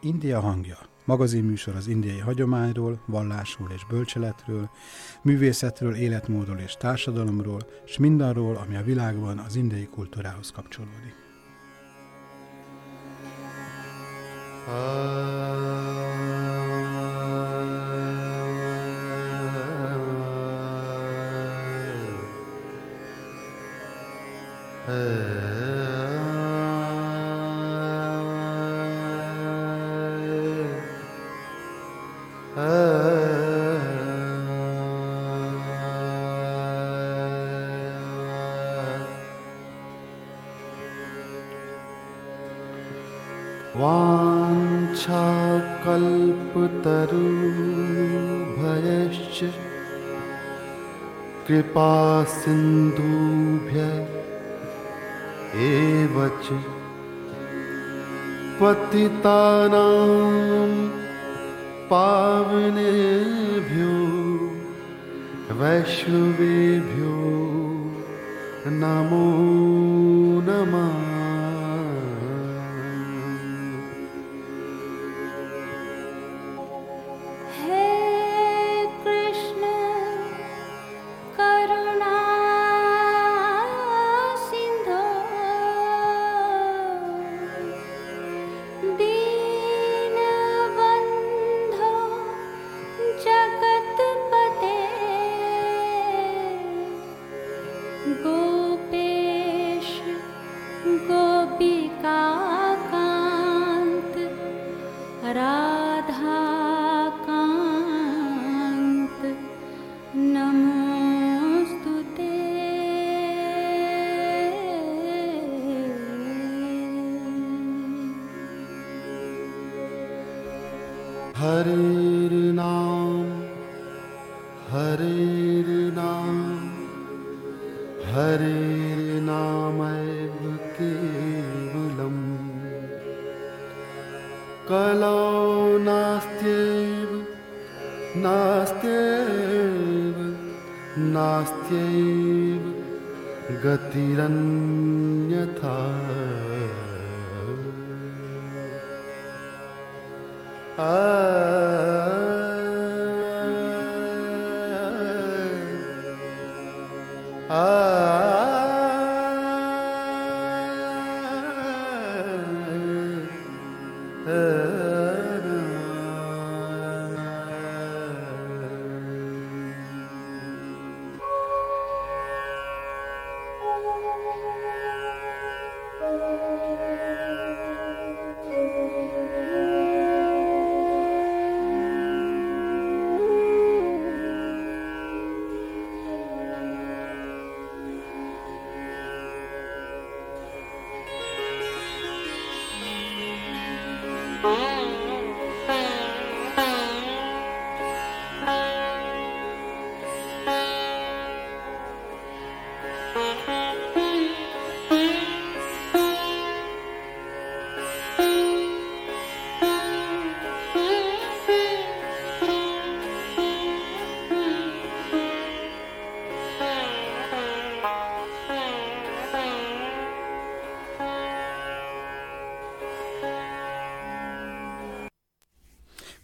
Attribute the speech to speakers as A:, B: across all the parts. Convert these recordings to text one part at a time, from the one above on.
A: India hangja. Magazinműsor az indiai hagyományról, vallásról és bölcseletről, művészetről, életmódról és társadalomról, és mindarról, ami a világban az indiai kultúrához kapcsolódik. Uh... कृपासिन्धुभ्य एव च पतितानां पावनेभ्यो वैष्णवेभ्यो नमः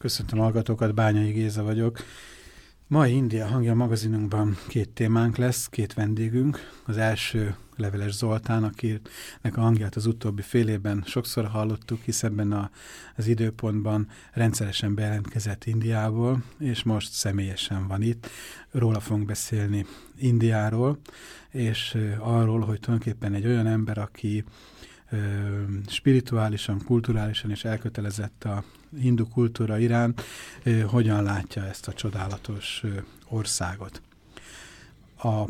A: Köszöntöm hallgatókat, Bányai Géza vagyok. Mai India hangja magazinunkban két témánk lesz, két vendégünk. Az első Leveles Zoltán, akinek a hangját az utóbbi fél évben sokszor hallottuk, hisz ebben a, az időpontban rendszeresen bejelentkezett Indiából, és most személyesen van itt. Róla fogunk beszélni Indiáról, és arról, hogy tulajdonképpen egy olyan ember, aki spirituálisan, kulturálisan és elkötelezett a hindu kultúra iránt, hogyan látja ezt a csodálatos országot. A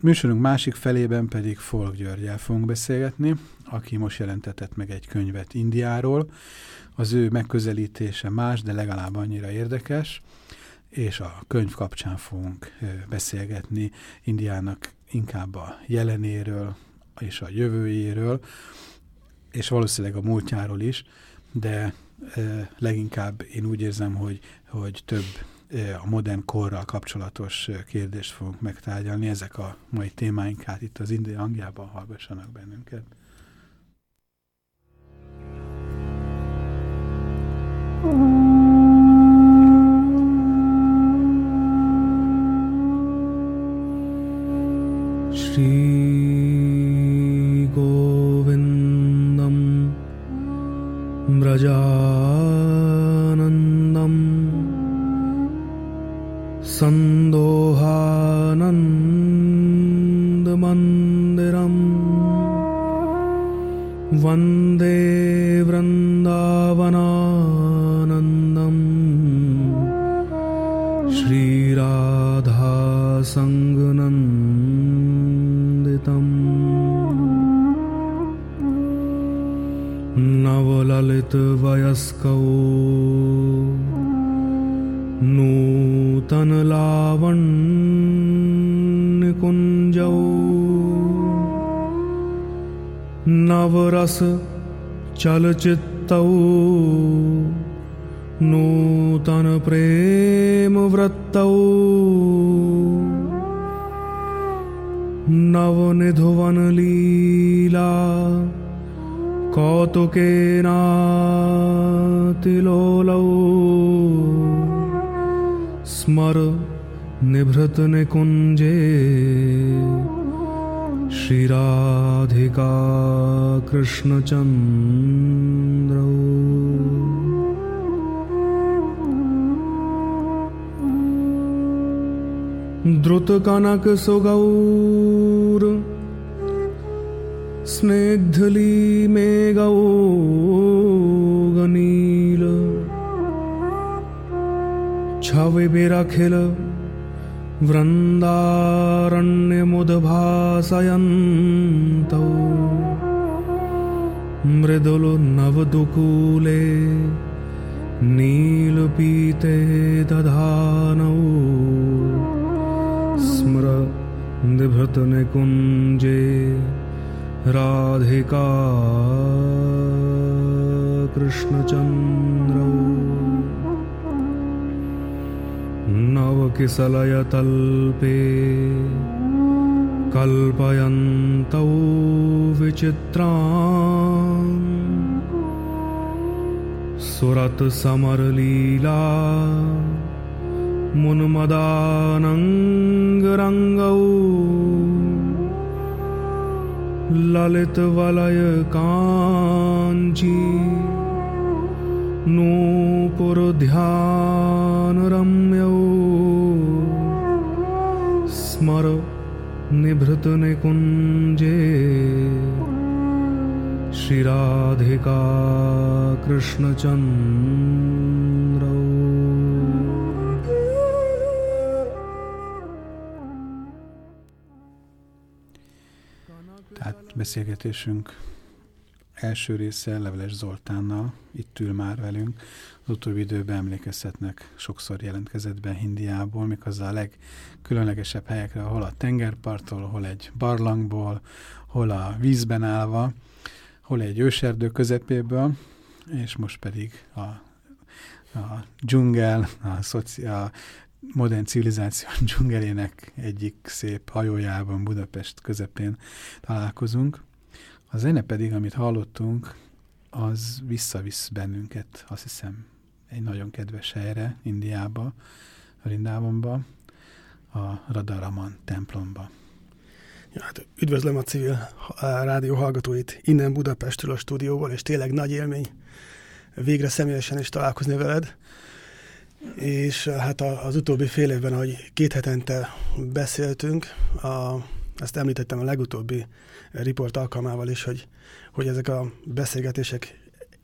A: műsorunk másik felében pedig Folk Györgyel fogunk beszélgetni, aki most jelentetett meg egy könyvet Indiáról. Az ő megközelítése más, de legalább annyira érdekes, és a könyv kapcsán fogunk beszélgetni Indiának inkább a jelenéről és a jövőjéről, és valószínűleg a múltjáról is, de leginkább én úgy érzem, hogy, hogy több a modern korral kapcsolatos kérdést fogunk megtárgyalni. Ezek a mai témáink, hát itt az India hangjában hallgassanak bennünket.
B: जानन्दम् सन्दोहानन्दमन्दिरम्। वन्दे नवललितवयस्कौ नूतनलावण्कुञ्जौ नवरसचलचित्तौ नूतनप्रेमवृत्तौ नवनिधुवनलीला कौतुकेनातिलोलौ। स्मर निभृतनिकुञ्जे श्रीराधिका कृष्णचन्द्रौ द्रुतकनकसुगौर स्निग्धली मे गनील छावे बेरा खेल वृन्दारण्यमुद्भासयन्तौ। मृदुलु नवदुकूले नीलपीते दधानौ। स्मृदिभृतनिकुञ्जे राधिका कृष्णचन्द्रौ नवकिसलयतल्पे कल्पयन्तौ विचित्रा सुरतसमरलीला मुन्मदानङ्गरङ्गौ ललितवलयकाञ्ची नूपुरध्यानरम्यौ स्मर निभृतनिकुञ्जे श्रीराधिका कृष्णचन्द्रौ
A: beszélgetésünk első része Leveles Zoltánnal, itt ül már velünk. Az utóbbi időben emlékezhetnek, sokszor jelentkezett be Hindiából, méghozzá a legkülönlegesebb helyekre, hol a tengerparttól, hol egy barlangból, hol a vízben állva, hol egy őserdő közepéből, és most pedig a, a dzsungel, a, szoci, a modern civilizáció dzsungelének egyik szép hajójában Budapest közepén találkozunk. A zene pedig, amit hallottunk, az visszavisz bennünket, azt hiszem, egy nagyon kedves helyre, Indiába, Rindávonba, a Radaraman templomba.
C: Ja, hát üdvözlöm a civil rádió hallgatóit innen Budapestről a stúdióból, és tényleg nagy élmény végre személyesen is találkozni veled. És hát az utóbbi fél évben, ahogy két hetente beszéltünk, a, ezt említettem a legutóbbi riport alkalmával is, hogy, hogy ezek a beszélgetések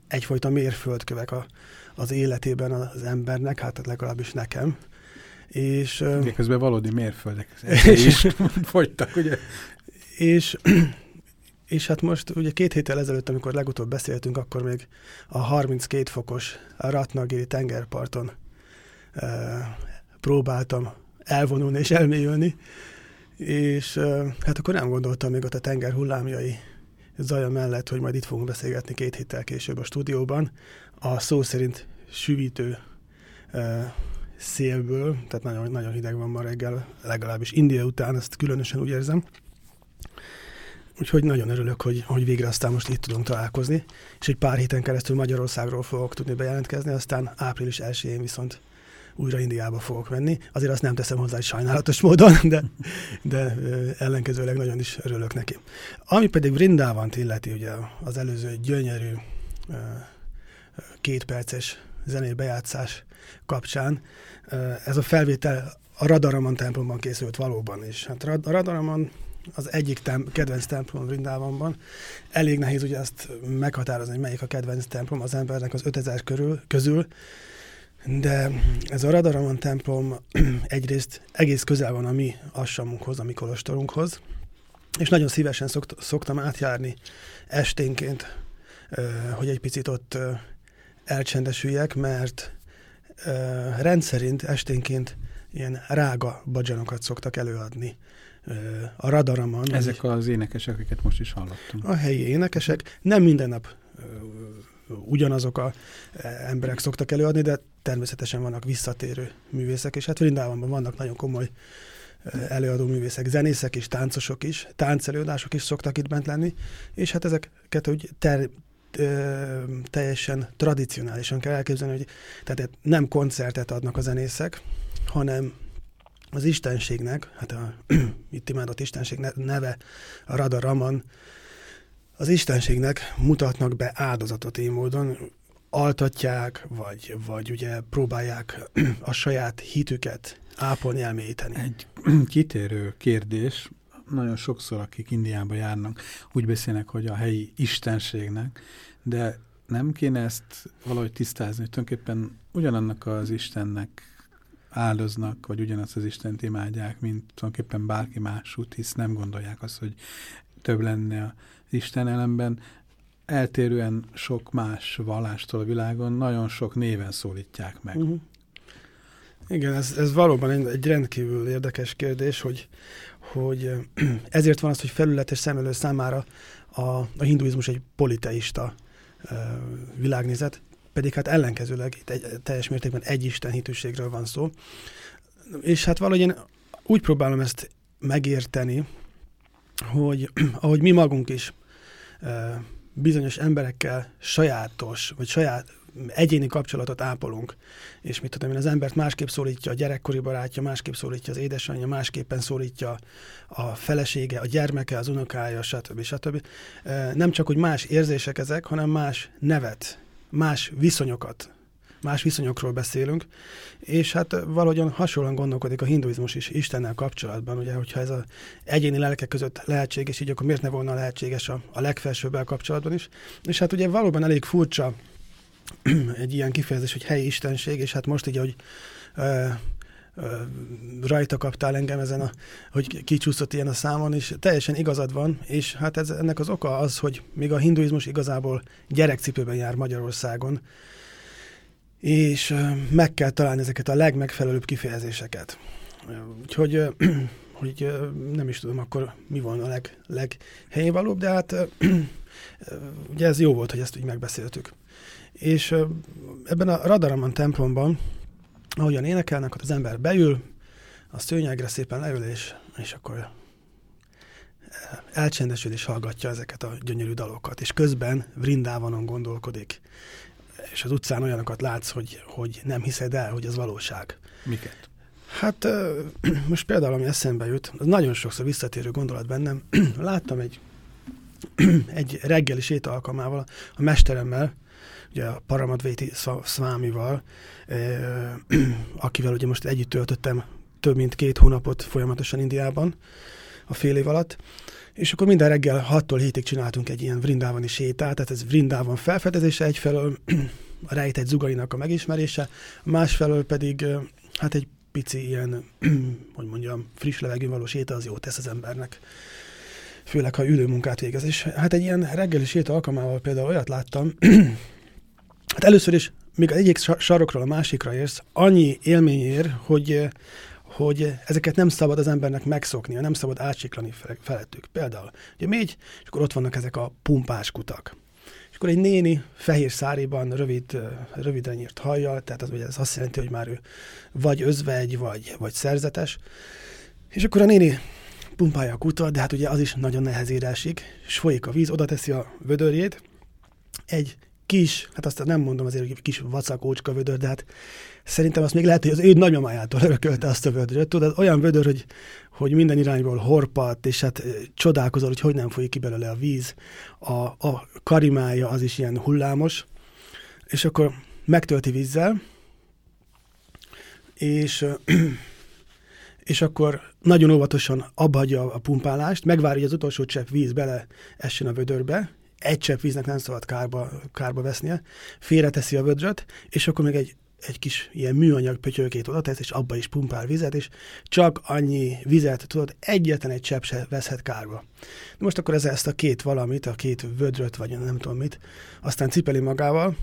C: egyfajta mérföldkövek a, az életében az embernek, hát legalábbis nekem.
A: És, De közben valódi mérföldek is fogytak, ugye?
C: És, és hát most ugye két héttel ezelőtt, amikor legutóbb beszéltünk, akkor még a 32 fokos Ratnagiri tengerparton próbáltam elvonulni és elmélyülni, és hát akkor nem gondoltam még ott a tenger hullámjai zaja mellett, hogy majd itt fogunk beszélgetni két héttel később a stúdióban, a szó szerint süvítő szélből, tehát nagyon, nagyon hideg van ma reggel, legalábbis India után, ezt különösen úgy érzem. úgyhogy nagyon örülök, hogy, hogy végre aztán most itt tudunk találkozni, és egy pár héten keresztül Magyarországról fogok tudni bejelentkezni, aztán április 1-én viszont újra Indiába fogok menni. Azért azt nem teszem hozzá egy sajnálatos módon, de, de ellenkezőleg nagyon is örülök neki. Ami pedig Vrindávant illeti, ugye az előző gyönyörű kétperces zenei bejátszás kapcsán, ez a felvétel a Radaraman templomban készült valóban, és hát a Radaraman az egyik tem- kedvenc templom Vrindávanban. Elég nehéz ugye ezt meghatározni, hogy melyik a kedvenc templom az embernek az 5000 körül, közül, de ez a Radaraman templom egyrészt egész közel van a mi assamunkhoz, a mi kolostorunkhoz, és nagyon szívesen szokt, szoktam átjárni esténként, hogy egy picit ott elcsendesüljek, mert rendszerint esténként ilyen rága badzsanokat szoktak előadni a radaramon.
A: Ezek az énekesek, akiket most is hallottunk.
C: A helyi énekesek. Nem minden nap ugyanazok a emberek szoktak előadni, de természetesen vannak visszatérő művészek, és hát Vrindávonban vannak nagyon komoly előadó művészek, zenészek és táncosok is, táncelőadások is szoktak itt bent lenni, és hát ezeket úgy ter, ö, teljesen tradicionálisan kell elképzelni, hogy tehát nem koncertet adnak a zenészek, hanem az istenségnek, hát a itt imádott istenség neve a Rada Raman, az istenségnek mutatnak be áldozatot én módon, altatják, vagy, vagy ugye próbálják a saját hitüket ápolni, elmélyíteni.
A: Egy kitérő kérdés, nagyon sokszor, akik Indiába járnak, úgy beszélnek, hogy a helyi istenségnek, de nem kéne ezt valahogy tisztázni, hogy tulajdonképpen ugyanannak az Istennek áldoznak, vagy ugyanazt az Istent imádják, mint tulajdonképpen bárki másút, hisz nem gondolják azt, hogy több lenne az Isten ellenben. Eltérően sok más vallástól a világon nagyon sok néven szólítják meg. Uh
C: mhm. -huh. Igen, ez, ez valóban egy, egy rendkívül érdekes kérdés, hogy, hogy ezért van az, hogy felületes szemlélő számára a, a hinduizmus egy politeista világnézet, pedig hát ellenkezőleg itt egy, teljes mértékben egy Isten hitűségről van szó. És hát valahogy én úgy próbálom ezt megérteni, hogy ahogy mi magunk is bizonyos emberekkel sajátos, vagy saját egyéni kapcsolatot ápolunk, és mit tudom én, az embert másképp szólítja a gyerekkori barátja, másképp szólítja az édesanyja, másképpen szólítja a felesége, a gyermeke, az unokája, stb. stb. Nem csak, hogy más érzések ezek, hanem más nevet, más viszonyokat más viszonyokról beszélünk, és hát valahogyan hasonlóan gondolkodik a hinduizmus is Istennel kapcsolatban, ugye, hogyha ez az egyéni lelkek között lehetséges, így akkor miért ne volna lehetséges a, a legfelsőbbel kapcsolatban is. És hát ugye valóban elég furcsa egy ilyen kifejezés, hogy helyi istenség, és hát most így, hogy ö, ö, rajta kaptál engem ezen, a, hogy kicsúszott ilyen a számon, és teljesen igazad van, és hát ez, ennek az oka az, hogy még a hinduizmus igazából gyerekcipőben jár Magyarországon, és meg kell találni ezeket a legmegfelelőbb kifejezéseket. Úgyhogy hogy nem is tudom akkor mi volna a leg, leghelyén valóbb, de hát ugye ez jó volt, hogy ezt így megbeszéltük. És ebben a Radaraman templomban, ahogyan énekelnek, ott az ember beül, a szőnyegre szépen leül, és, és akkor elcsendesül és hallgatja ezeket a gyönyörű dalokat, és közben Vrindávanon gondolkodik és az utcán olyanokat látsz, hogy, hogy nem hiszed el, hogy ez valóság.
A: Miket?
C: Hát most például, ami eszembe jut, az nagyon sokszor visszatérő gondolat bennem. Láttam egy, egy reggeli séta alkalmával a mesteremmel, ugye a Paramadvéti Szvámival, akivel ugye most együtt töltöttem több mint két hónapot folyamatosan Indiában a fél év alatt, és akkor minden reggel 6-tól 7-ig csináltunk egy ilyen vrindávani sétát, tehát ez vrindában felfedezése egyfelől, a rejtett zugainak a megismerése, másfelől pedig hát egy pici ilyen, hogy mondjam, friss levegőn való séta az jó tesz az embernek főleg ha ülőmunkát végez. És hát egy ilyen reggeli séta alkalmával például olyat láttam, hát először is, még egyik sarokról a másikra érsz, annyi élmény ér, hogy hogy ezeket nem szabad az embernek megszoknia, nem szabad átsiklani felettük. Például, ugye mégy, és akkor ott vannak ezek a pumpás kutak. És akkor egy néni fehér száriban, rövid, röviden nyírt hajjal, tehát az, ez azt jelenti, hogy már ő vagy özvegy, vagy, vagy szerzetes. És akkor a néni pumpálja a kutat, de hát ugye az is nagyon nehezére esik, és folyik a víz, oda teszi a vödörjét, egy kis, hát azt nem mondom azért, hogy kis vacakócska vödör, de hát szerintem azt még lehet, hogy az ő nagymamájától örökölte azt a vödröt. Tudod, olyan vödör, hogy, hogy minden irányból horpadt, és hát csodálkozol, hogy hogy nem folyik ki belőle a víz. A, a karimája az is ilyen hullámos, és akkor megtölti vízzel, és, és akkor nagyon óvatosan abbahagyja a pumpálást, megvárja, hogy az utolsó csepp víz bele essen a vödörbe, egy csepp víznek nem szabad kárba, kárba vesznie, félreteszi a vödröt, és akkor még egy, egy kis ilyen műanyag pötyölkét oda tesz, és abba is pumpál vizet, és csak annyi vizet, tudod, egyetlen egy csepp se veszhet kárba. Most akkor ez ezt a két valamit, a két vödröt, vagy nem tudom mit, aztán cipeli magával,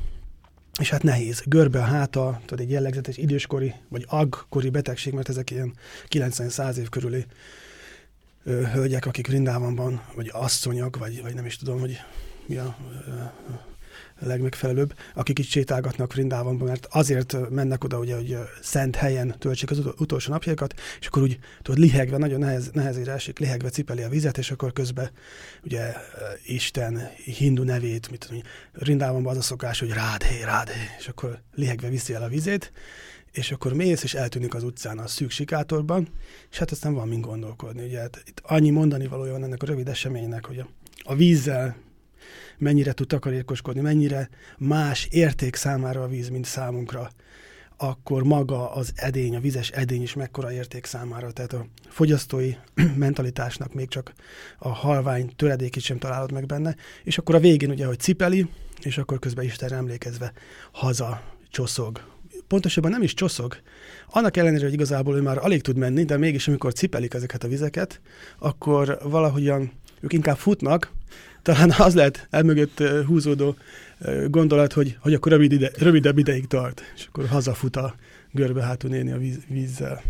C: és hát nehéz. Görbe a háta, tudod, egy jellegzetes időskori, vagy agkori betegség, mert ezek ilyen 90-100 év körüli ö, hölgyek, akik Vrindávonban, vagy asszonyok, vagy, vagy nem is tudom, hogy mi a legmegfelelőbb, akik itt sétálgatnak Vrindávonban, mert azért mennek oda, ugye, hogy szent helyen töltsék az utolsó napjaikat, és akkor úgy, tudod, lihegve, nagyon nehez, nehezére esik, lihegve cipeli a vizet, és akkor közben ugye Isten hindu nevét, mit tudom, Vrindávonban az a szokás, hogy rádhé, rádhé, és akkor lihegve viszi el a vizét, és akkor mész, és eltűnik az utcán a szűk sikátorban, és hát aztán van mind gondolkodni. Ugye hát itt annyi mondani valója van ennek a rövid eseménynek, hogy a vízzel mennyire tud takarékoskodni, mennyire más érték számára a víz, mint számunkra, akkor maga az edény, a vizes edény is mekkora érték számára. Tehát a fogyasztói mentalitásnak még csak a halvány töredékét sem találod meg benne, és akkor a végén ugye, hogy cipeli, és akkor közben Istenre emlékezve haza csoszog. Pontosabban nem is csoszog, annak ellenére, hogy igazából ő már alig tud menni, de mégis amikor cipelik ezeket a vizeket, akkor valahogyan ők inkább futnak, talán az lehet elmögött húzódó gondolat, hogy, hogy akkor rövid ide, rövidebb ideig tart, és akkor hazafut a görbe hátul néni a víz, vízzel.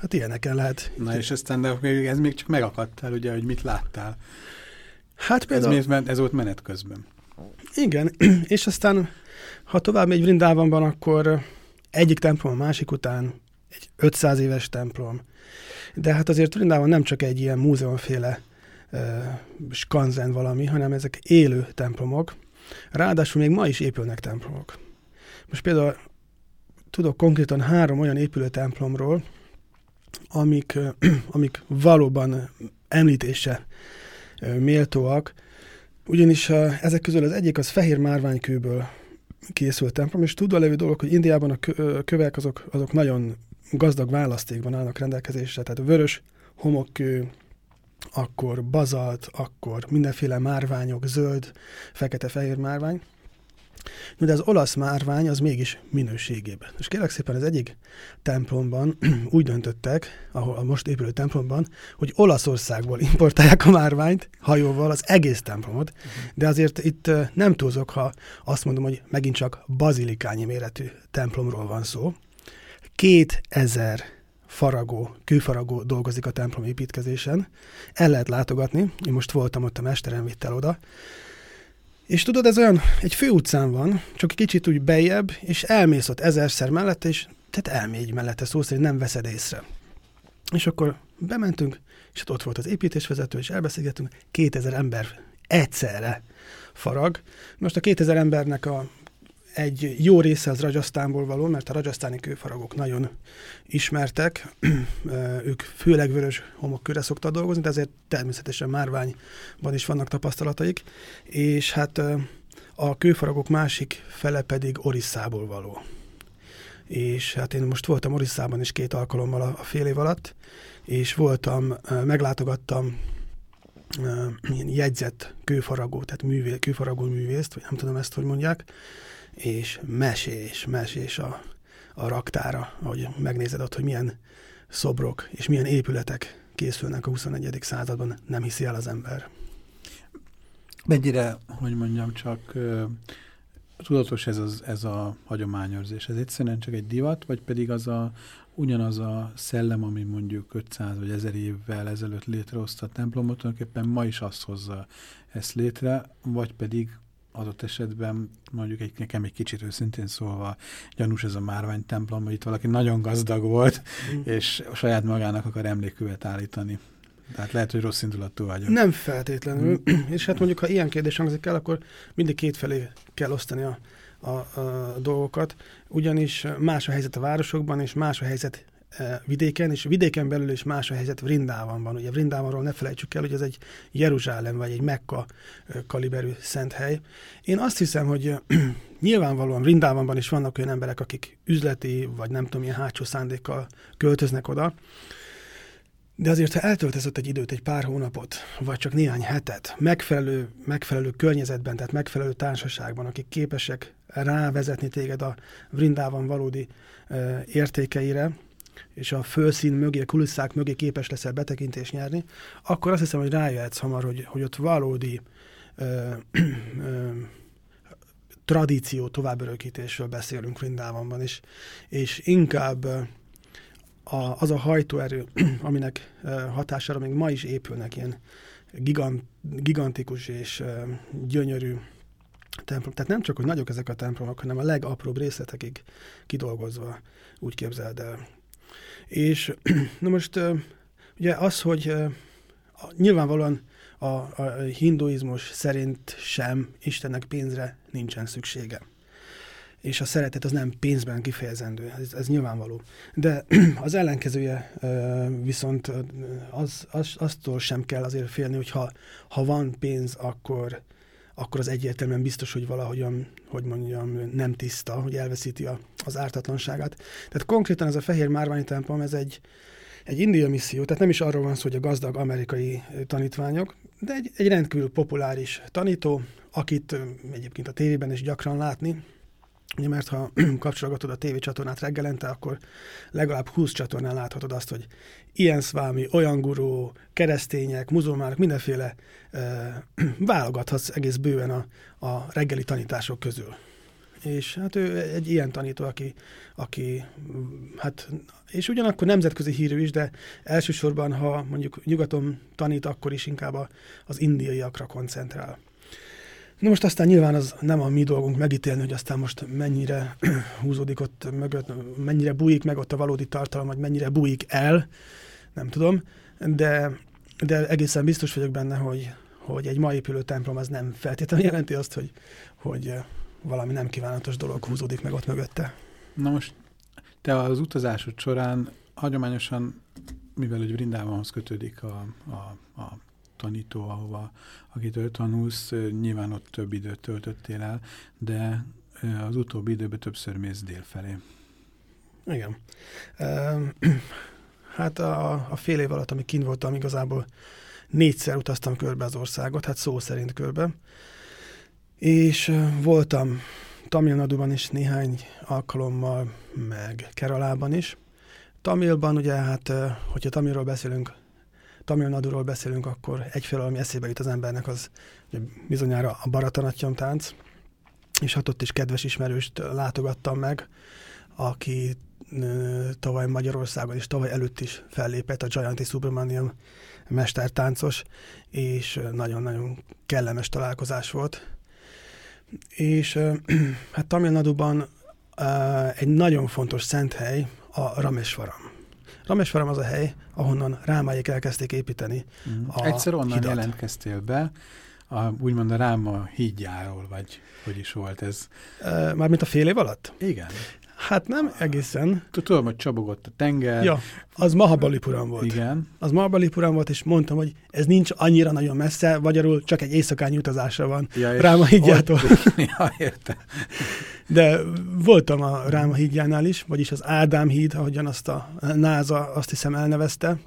C: Hát ilyeneken lehet.
A: Na és aztán de ez még csak megakadtál, ugye, hogy mit láttál.
C: Hát például...
A: Ez, ez, ez volt menet közben.
C: Igen, és aztán, ha tovább megy Vrindávamban, akkor egyik templom a másik után, egy 500 éves templom. De hát azért Vrindában nem csak egy ilyen múzeumféle skanzen valami, hanem ezek élő templomok. Ráadásul még ma is épülnek templomok. Most például tudok konkrétan három olyan épülő templomról, amik, amik valóban említése méltóak, ugyanis ezek közül az egyik az fehér márványkőből készült templom, és tudva levő dolog, hogy Indiában a kövek azok, azok nagyon gazdag választékban állnak rendelkezésre, tehát vörös homokkő, akkor bazalt, akkor mindenféle márványok, zöld, fekete-fehér márvány. De az olasz márvány az mégis minőségében. És kérlek szépen az egyik templomban úgy döntöttek, ahol a most épülő templomban, hogy Olaszországból importálják a márványt hajóval az egész templomot, de azért itt nem túlzok, ha azt mondom, hogy megint csak bazilikányi méretű templomról van szó. Két ezer faragó, kőfaragó dolgozik a templom építkezésen. El lehet látogatni, én most voltam ott, a mesterem vitt el oda. És tudod, ez olyan, egy főutcán van, csak kicsit úgy bejebb, és elmész ott ezerszer mellette, és tehát elmégy mellette, szó szerint nem veszed észre. És akkor bementünk, és ott volt az építésvezető, és elbeszélgettünk, 2000 ember egyszerre farag. Most a 2000 embernek a egy jó része az Rajasztánból való, mert a rajasztáni kőfaragok nagyon ismertek, ők főleg vörös homokkőre szoktak dolgozni, de ezért természetesen márványban is vannak tapasztalataik, és hát a kőfaragok másik fele pedig Orisszából való. És hát én most voltam Orisszában is két alkalommal a, fél év alatt, és voltam, meglátogattam ilyen jegyzett kőfaragó, tehát művé, kőfaragó művészt, vagy nem tudom ezt, hogy mondják, és mesés, mesés a, a raktára, ahogy megnézed ott, hogy milyen szobrok és milyen épületek készülnek a 21. században, nem hiszi el az ember.
A: Mennyire, hogy mondjam, csak tudatos ez, az, ez a hagyományőrzés? Ez egyszerűen csak egy divat, vagy pedig az a, ugyanaz a szellem, ami mondjuk 500 vagy 1000 évvel ezelőtt létrehozta a templomot, tulajdonképpen ma is azt hozza ezt létre, vagy pedig adott esetben mondjuk egy, nekem egy kicsit őszintén szólva gyanús ez a márvány templom, hogy itt valaki nagyon gazdag volt, mm. és saját magának akar emlékkövet állítani. Tehát lehet, hogy rossz indulatú vagyok.
C: Nem feltétlenül. És hát mondjuk, ha ilyen kérdés hangzik el, akkor mindig kétfelé kell osztani a, a, a dolgokat, ugyanis más a helyzet a városokban, és más a helyzet vidéken, és vidéken belül is más a helyzet Vrindávonban. Ugye Vrindávonról ne felejtsük el, hogy ez egy Jeruzsálem vagy egy Mekka e, kaliberű szent hely. Én azt hiszem, hogy e, nyilvánvalóan Vrindávonban is vannak olyan emberek, akik üzleti, vagy nem tudom, milyen hátsó szándékkal költöznek oda, de azért, ha eltöltesz ott egy időt, egy pár hónapot, vagy csak néhány hetet, megfelelő, megfelelő környezetben, tehát megfelelő társaságban, akik képesek rávezetni téged a Vrindában valódi e, értékeire, és a fölszín mögé, a kulisszák mögé képes leszel betekintést nyerni, akkor azt hiszem, hogy rájöhetsz hamar, hogy, hogy ott valódi e, e, tradíció továbbörökítésről beszélünk Vrindávonban is, és inkább a, az a hajtóerő, aminek hatására még ma is épülnek ilyen gigant, gigantikus és gyönyörű templom. Tehát nem csak, hogy nagyok ezek a templomok, hanem a legapróbb részletekig kidolgozva, úgy képzeld el. És na most ugye az, hogy nyilvánvalóan a, a hinduizmus szerint sem Istennek pénzre nincsen szüksége és a szeretet az nem pénzben kifejezendő, ez, ez nyilvánvaló. De az ellenkezője viszont az, az, aztól sem kell azért félni, hogy ha, ha van pénz, akkor, akkor az egyértelműen biztos, hogy valahogyan, hogy mondjam, nem tiszta, hogy elveszíti a, az ártatlanságát. Tehát konkrétan ez a Fehér Márványi templom, ez egy, egy india misszió, tehát nem is arról van szó, hogy a gazdag amerikai tanítványok, de egy, egy rendkívül populáris tanító, akit egyébként a tévében is gyakran látni, Ugye, mert ha kapcsolgatod a tévécsatornát reggelente, akkor legalább 20 csatornán láthatod azt, hogy ilyen szvámi, olyan gurú, keresztények, muzulmánok, mindenféle e, válogathatsz egész bőven a, a reggeli tanítások közül. És hát ő egy ilyen tanító, aki, aki hát, és ugyanakkor nemzetközi hírű is, de elsősorban, ha mondjuk nyugaton tanít, akkor is inkább az indiaiakra koncentrál. Na most aztán nyilván az nem a mi dolgunk megítélni, hogy aztán most mennyire húzódik ott mögött, mennyire bújik meg ott a valódi tartalom, vagy mennyire bújik el, nem tudom, de, de egészen biztos vagyok benne, hogy, hogy egy ma épülő templom az nem feltétlenül jelenti azt, hogy, hogy valami nem kívánatos dolog húzódik meg ott mögötte.
A: Na most te az utazásod során hagyományosan, mivel hogy Vrindávonhoz kötődik a, a, a tanító, ahova, akitől tanulsz, nyilván ott több időt töltöttél el, de az utóbbi időben többször mész délfelé.
C: Igen. Hát a, a fél év alatt, amíg kint voltam, igazából négyszer utaztam körbe az országot, hát szó szerint körbe. És voltam Tamil Naduban is néhány alkalommal, meg Keralában is. Tamilban ugye hát, hogyha Tamilról beszélünk, Tamil Naduról beszélünk, akkor egyfelől, ami eszébe jut az embernek, az bizonyára a Baratanattyam tánc, és hát ott is kedves ismerőst látogattam meg, aki tavaly Magyarországon és tavaly előtt is fellépett a Jayanti Subramaniam mestertáncos, és nagyon-nagyon kellemes találkozás volt. És hát Tamil Naduban egy nagyon fontos szent hely a Ramesvaram. Ramesvaram az a hely, ahonnan Rámáik elkezdték építeni
A: mm. a Egyszer onnan hidat. jelentkeztél be, a, úgymond a Ráma hídjáról, vagy hogy is volt ez?
C: Mármint a fél év alatt?
A: Igen.
C: Hát nem egészen.
A: Tudom, hogy csobogott a tenger.
C: Ja, az Mahabalipuram volt.
A: Igen.
C: Az Mahabalipuram volt, és mondtam, hogy ez nincs annyira nagyon messze, magyarul csak egy éjszakányi utazásra van ja, Ráma hídjától.
A: ja, érte.
C: De voltam a Ráma hídjánál is, vagyis az Ádám híd, ahogyan azt a NASA azt hiszem elnevezte,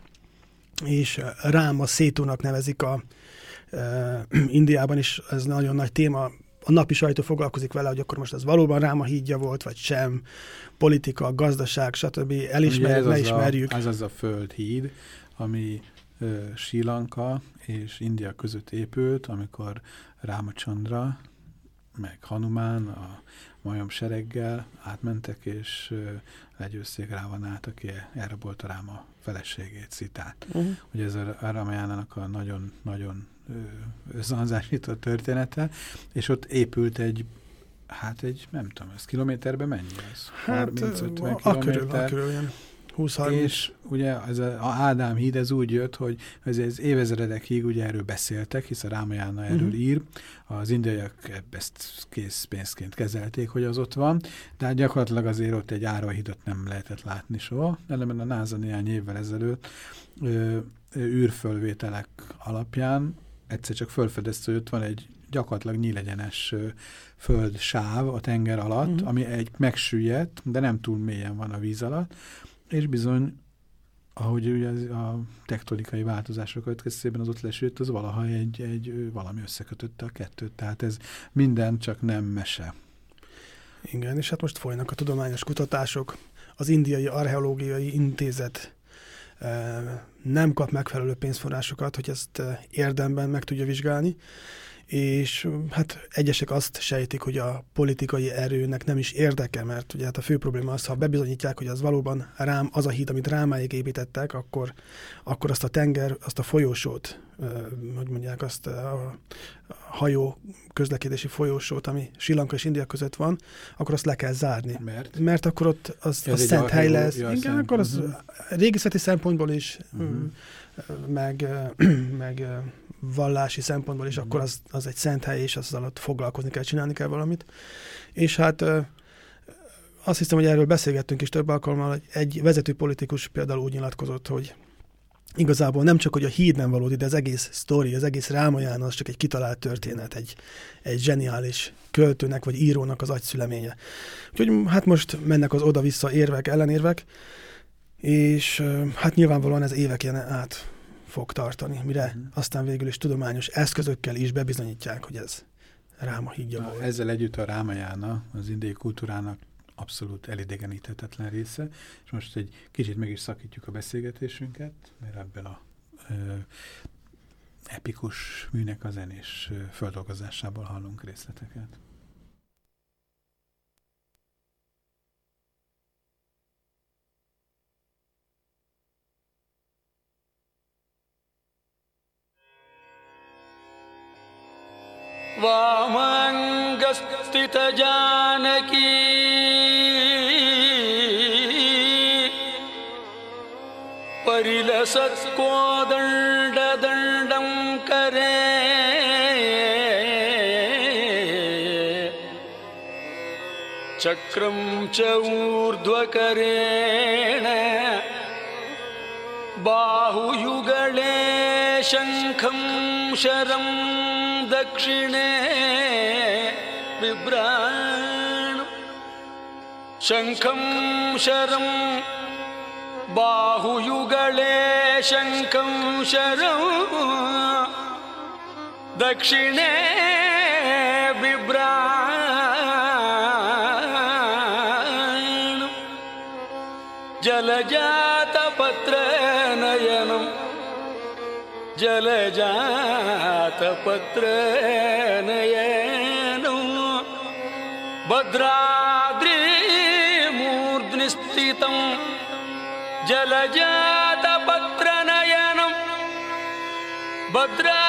C: és Ráma Szétúnak nevezik a e, Indiában is, ez nagyon nagy téma, a napi sajtó foglalkozik vele, hogy akkor most ez valóban Ráma hídja volt, vagy sem, politika, gazdaság, stb. Elismerjük, ne ismerjük.
A: A, ez az a földhíd, ami uh, Sri Lanka és India között épült, amikor Rámachandra, meg Hanumán a majom sereggel átmentek, és legyőzték Rávanát, aki elrabolta Ráma feleségét, Szitát. Uh -huh. Ugye ez a Ramajánának a nagyon-nagyon összehangzásított története, és ott épült egy hát egy, nem tudom, ez kilométerben mennyi ez?
C: Hát 30-50 kilométer. Körül, 20-30.
A: És ugye az a Ádám híd, ez úgy jött, hogy ez, ez évezredekig ugye erről beszéltek, hisz a Rámajána erről uh-huh. ír, az indiaiak ezt készpénzként kezelték, hogy az ott van, de hát gyakorlatilag azért ott egy árvahídot nem lehetett látni soha, ellenben a NASA néhány évvel ezelőtt ö, űrfölvételek alapján egyszer csak fölfedezte, hogy ott van egy gyakorlatilag nyílegyenes földsáv a tenger alatt, uh-huh. ami egy megsüllyedt, de nem túl mélyen van a víz alatt, és bizony, ahogy ugye a tektonikai változások következtében az ott lesült, az valaha egy, egy valami összekötötte a kettőt. Tehát ez minden csak nem mese.
C: Igen, és hát most folynak a tudományos kutatások. Az Indiai Archeológiai Intézet nem kap megfelelő pénzforrásokat, hogy ezt érdemben meg tudja vizsgálni, és hát egyesek azt sejtik, hogy a politikai erőnek nem is érdeke, mert ugye hát a fő probléma az, ha bebizonyítják, hogy az valóban rám, az a híd, amit rámáig építettek, akkor, akkor azt a tenger, azt a folyósót, hogy mondják, azt a hajó közlekedési folyósót, ami Sri Lanka és India között van, akkor azt le kell zárni.
A: Mert?
C: Mert akkor ott az, az szent hely lesz. Igen, szent. akkor az uh-huh. régészeti szempontból is, uh-huh. meg, meg vallási szempontból mm. akkor az, az egy szent hely, és az alatt foglalkozni kell, csinálni kell valamit. És hát azt hiszem, hogy erről beszélgettünk is több alkalommal, hogy egy vezető politikus például úgy nyilatkozott, hogy igazából nem csak, hogy a híd nem valódi, de az egész sztori, az egész rámaján az csak egy kitalált történet, egy, egy zseniális költőnek vagy írónak az agyszüleménye. Úgyhogy hát most mennek az oda-vissza érvek, ellenérvek, és hát nyilvánvalóan ez éveken át fog tartani, mire uh-huh. aztán végül is tudományos eszközökkel is bebizonyítják, hogy ez Ráma hídja volt.
A: Ezzel együtt a Rámajána az indiai kultúrának abszolút elidegeníthetetlen része, és most egy kicsit meg is szakítjuk a beszélgetésünket, mert ebből a ö, epikus műnek a zenés földolgozásából hallunk részleteket.
D: वामाङ्गस्थितजानकी। परिलसत्कोदण्डदण्डं करे। चक्रं च ऊर्ध्वकरेण। बाहुयुगळे शङ्खं शरम् दक्षिणे बिभ्राण शङ्खं शरं बाहुयुगले शङ्खं शरं दक्षिणे जलजातपत्रनयनम् जलजातपत्रनयनो पत्र भद्राद्रिमूर्ध्निस्थितं जलजातपत्रनयनं भद्रा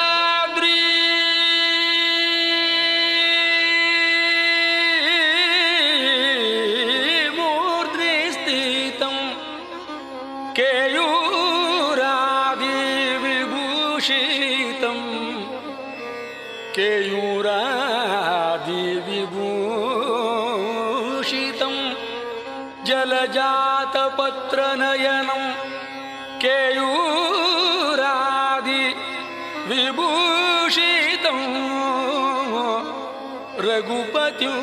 D: जलजातपत्रनयनं केयूरादिविभूषितं रघुपतिं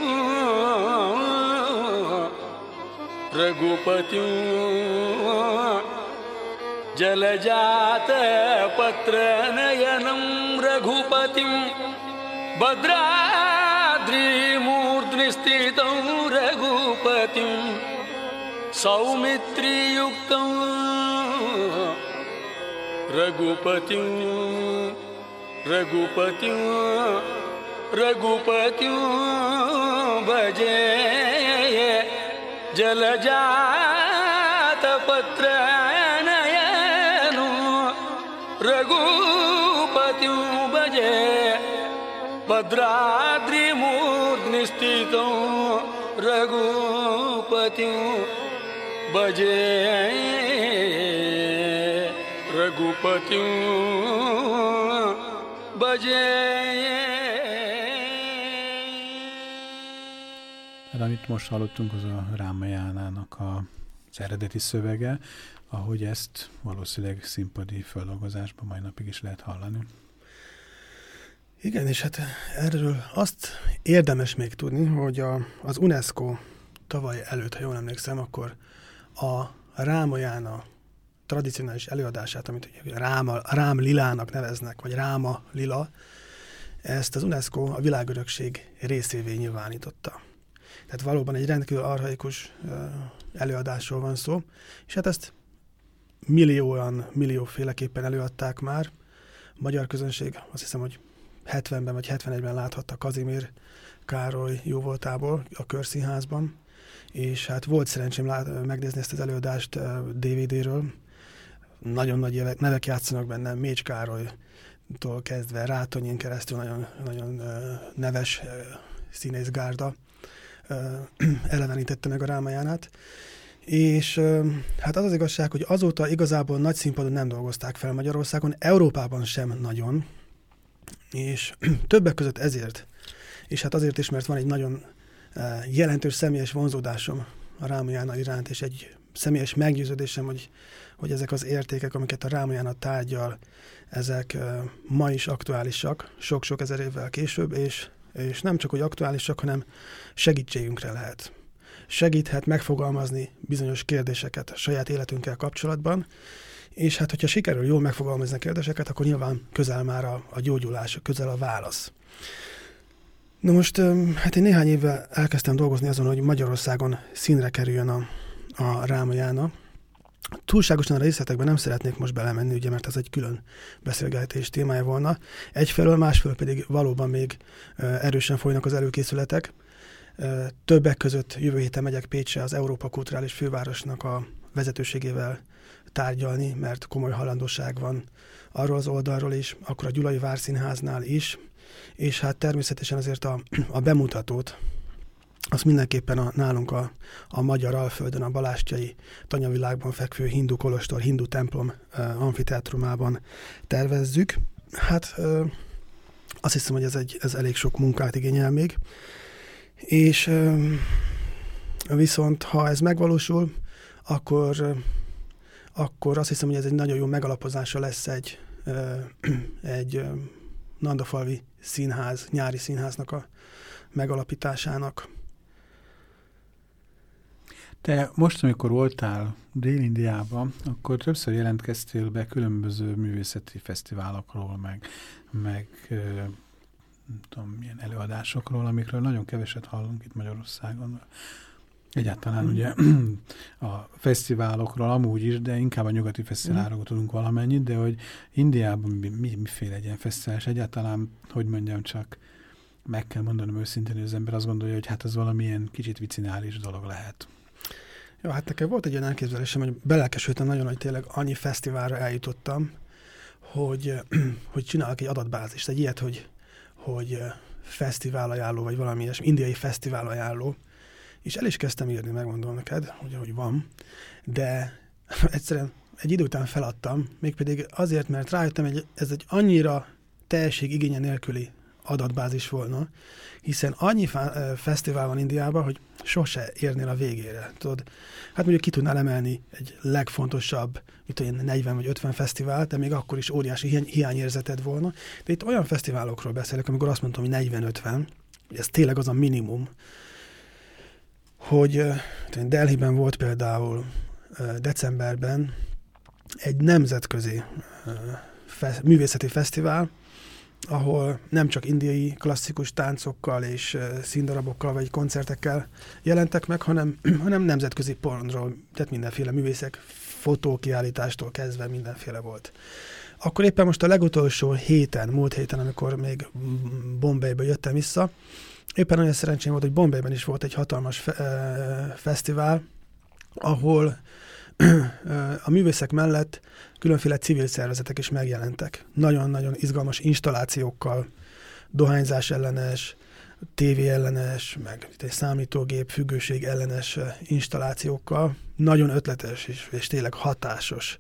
D: रघुपतिं जलजातपत्रनयनं रघुपतिं भद्राद्रिमूर्ध्नि स्थितं रघुपतिं सौमित्रियुक्तं रघुपतिं रघुपतिं रघुपतिं भजे जलजातपत्रनयनो। रघुपतिं भजे भद्राद्रिमूर्ध्नि स्थितं रघुपतिं भजे रघुपतिं भजे
A: Hát, amit most hallottunk, az a Rámajánának a, az eredeti szövege, ahogy ezt valószínűleg színpadi feldolgozásban mai napig is lehet hallani.
C: Igen, és hát erről azt érdemes még tudni, hogy a, az UNESCO tavaly előtt, ha jól emlékszem, akkor a Rámajána tradicionális előadását, amit ugye Ráma, Rám Lilának neveznek, vagy Ráma Lila, ezt az UNESCO a világörökség részévé nyilvánította. Tehát valóban egy rendkívül arhaikus előadásról van szó, és hát ezt millióan, millióféleképpen előadták már. Magyar közönség azt hiszem, hogy 70-ben vagy 71-ben láthatta Kazimír Károly jóvoltából a Körszínházban, és hát volt szerencsém lát, megnézni ezt az előadást DVD-ről. Nagyon nagy nevek játszanak benne, Mécs Károlytól kezdve Rátonyin keresztül nagyon, nagyon neves színészgárda elevenítette meg a Rámajánát. És hát az az igazság, hogy azóta igazából nagy színpadon nem dolgozták fel Magyarországon, Európában sem nagyon, és többek között ezért, és hát azért is, mert van egy nagyon jelentős személyes vonzódásom a Rámajána iránt, és egy személyes meggyőződésem, hogy, hogy ezek az értékek, amiket a Rámajána tárgyal, ezek eh, ma is aktuálisak, sok-sok ezer évvel később, és, és nem csak, hogy aktuálisak, hanem segítségünkre lehet. Segíthet megfogalmazni bizonyos kérdéseket a saját életünkkel kapcsolatban, és hát, hogyha sikerül jól megfogalmazni a kérdéseket, akkor nyilván közel már a, a gyógyulás, közel a válasz. Na most, hát én néhány évvel elkezdtem dolgozni azon, hogy Magyarországon színre kerüljön a, a Rámajána. Túlságosan a részletekben nem szeretnék most belemenni, ugye, mert ez egy külön beszélgetés témája volna. Egyfelől, másfelől pedig valóban még erősen folynak az előkészületek. Többek között jövő héten megyek Pécsre az Európa Kulturális Fővárosnak a vezetőségével tárgyalni, mert komoly halandóság van arról az oldalról is, akkor a Gyulai Várszínháznál is, és hát természetesen azért a, a bemutatót, azt mindenképpen a, nálunk a, a Magyar Alföldön, a Balástyai tanyavilágban fekvő hindu kolostor, hindu templom uh, amfiteátrumában tervezzük. Hát uh, azt hiszem, hogy ez, egy, ez elég sok munkát igényel még. És uh, viszont, ha ez megvalósul, akkor uh, akkor azt hiszem, hogy ez egy nagyon jó megalapozása lesz egy, ö, egy ö, Nandafalvi színház, nyári színháznak a megalapításának.
A: Te most, amikor voltál Dél-Indiában, akkor többször jelentkeztél be különböző művészeti fesztiválokról, meg, meg nem tudom, milyen előadásokról, amikről nagyon keveset hallunk itt Magyarországon. Egyáltalán ugye a fesztiválokról amúgy is, de inkább a nyugati fesztiválokról tudunk valamennyit, de hogy Indiában mi, mi, miféle egy ilyen fesztivál, és egyáltalán, hogy mondjam csak, meg kell mondanom őszintén, hogy az ember azt gondolja, hogy hát ez valamilyen kicsit vicinális dolog lehet.
C: Jó, hát nekem volt egy olyan elképzelésem, hogy belelkesültem nagyon, hogy tényleg annyi fesztiválra eljutottam, hogy, hogy csinálok egy adatbázist, egy ilyet, hogy, hogy fesztivál ajánló, vagy valami ilyesmi, indiai fesztivál ajánló, és el is kezdtem írni, megmondom neked, hogy, hogy van, de egyszerűen egy idő után feladtam, mégpedig azért, mert rájöttem, hogy ez egy annyira teljesség igénye nélküli adatbázis volna, hiszen annyi fá- fesztivál van Indiában, hogy sose érnél a végére. Tudod, hát mondjuk ki tudnál emelni egy legfontosabb, mit tudom én, 40 vagy 50 fesztivált, de még akkor is óriási hiány, hiányérzeted volna. De itt olyan fesztiválokról beszélek, amikor azt mondtam, hogy 40-50, hogy ez tényleg az a minimum, hogy Delhiben volt például decemberben egy nemzetközi művészeti fesztivál, ahol nem csak indiai klasszikus táncokkal és színdarabokkal vagy koncertekkel jelentek meg, hanem, hanem nemzetközi pornról, tehát mindenféle művészek fotókiállítástól kezdve mindenféle volt. Akkor éppen most a legutolsó héten, múlt héten, amikor még Bombayba jöttem vissza, éppen olyan szerencsém volt, hogy Bombayben is volt egy hatalmas fe- fesztivál, ahol a művészek mellett különféle civil szervezetek is megjelentek. Nagyon-nagyon izgalmas installációkkal, dohányzás ellenes, tévé ellenes, meg egy számítógép függőség ellenes installációkkal, nagyon ötletes és, és tényleg hatásos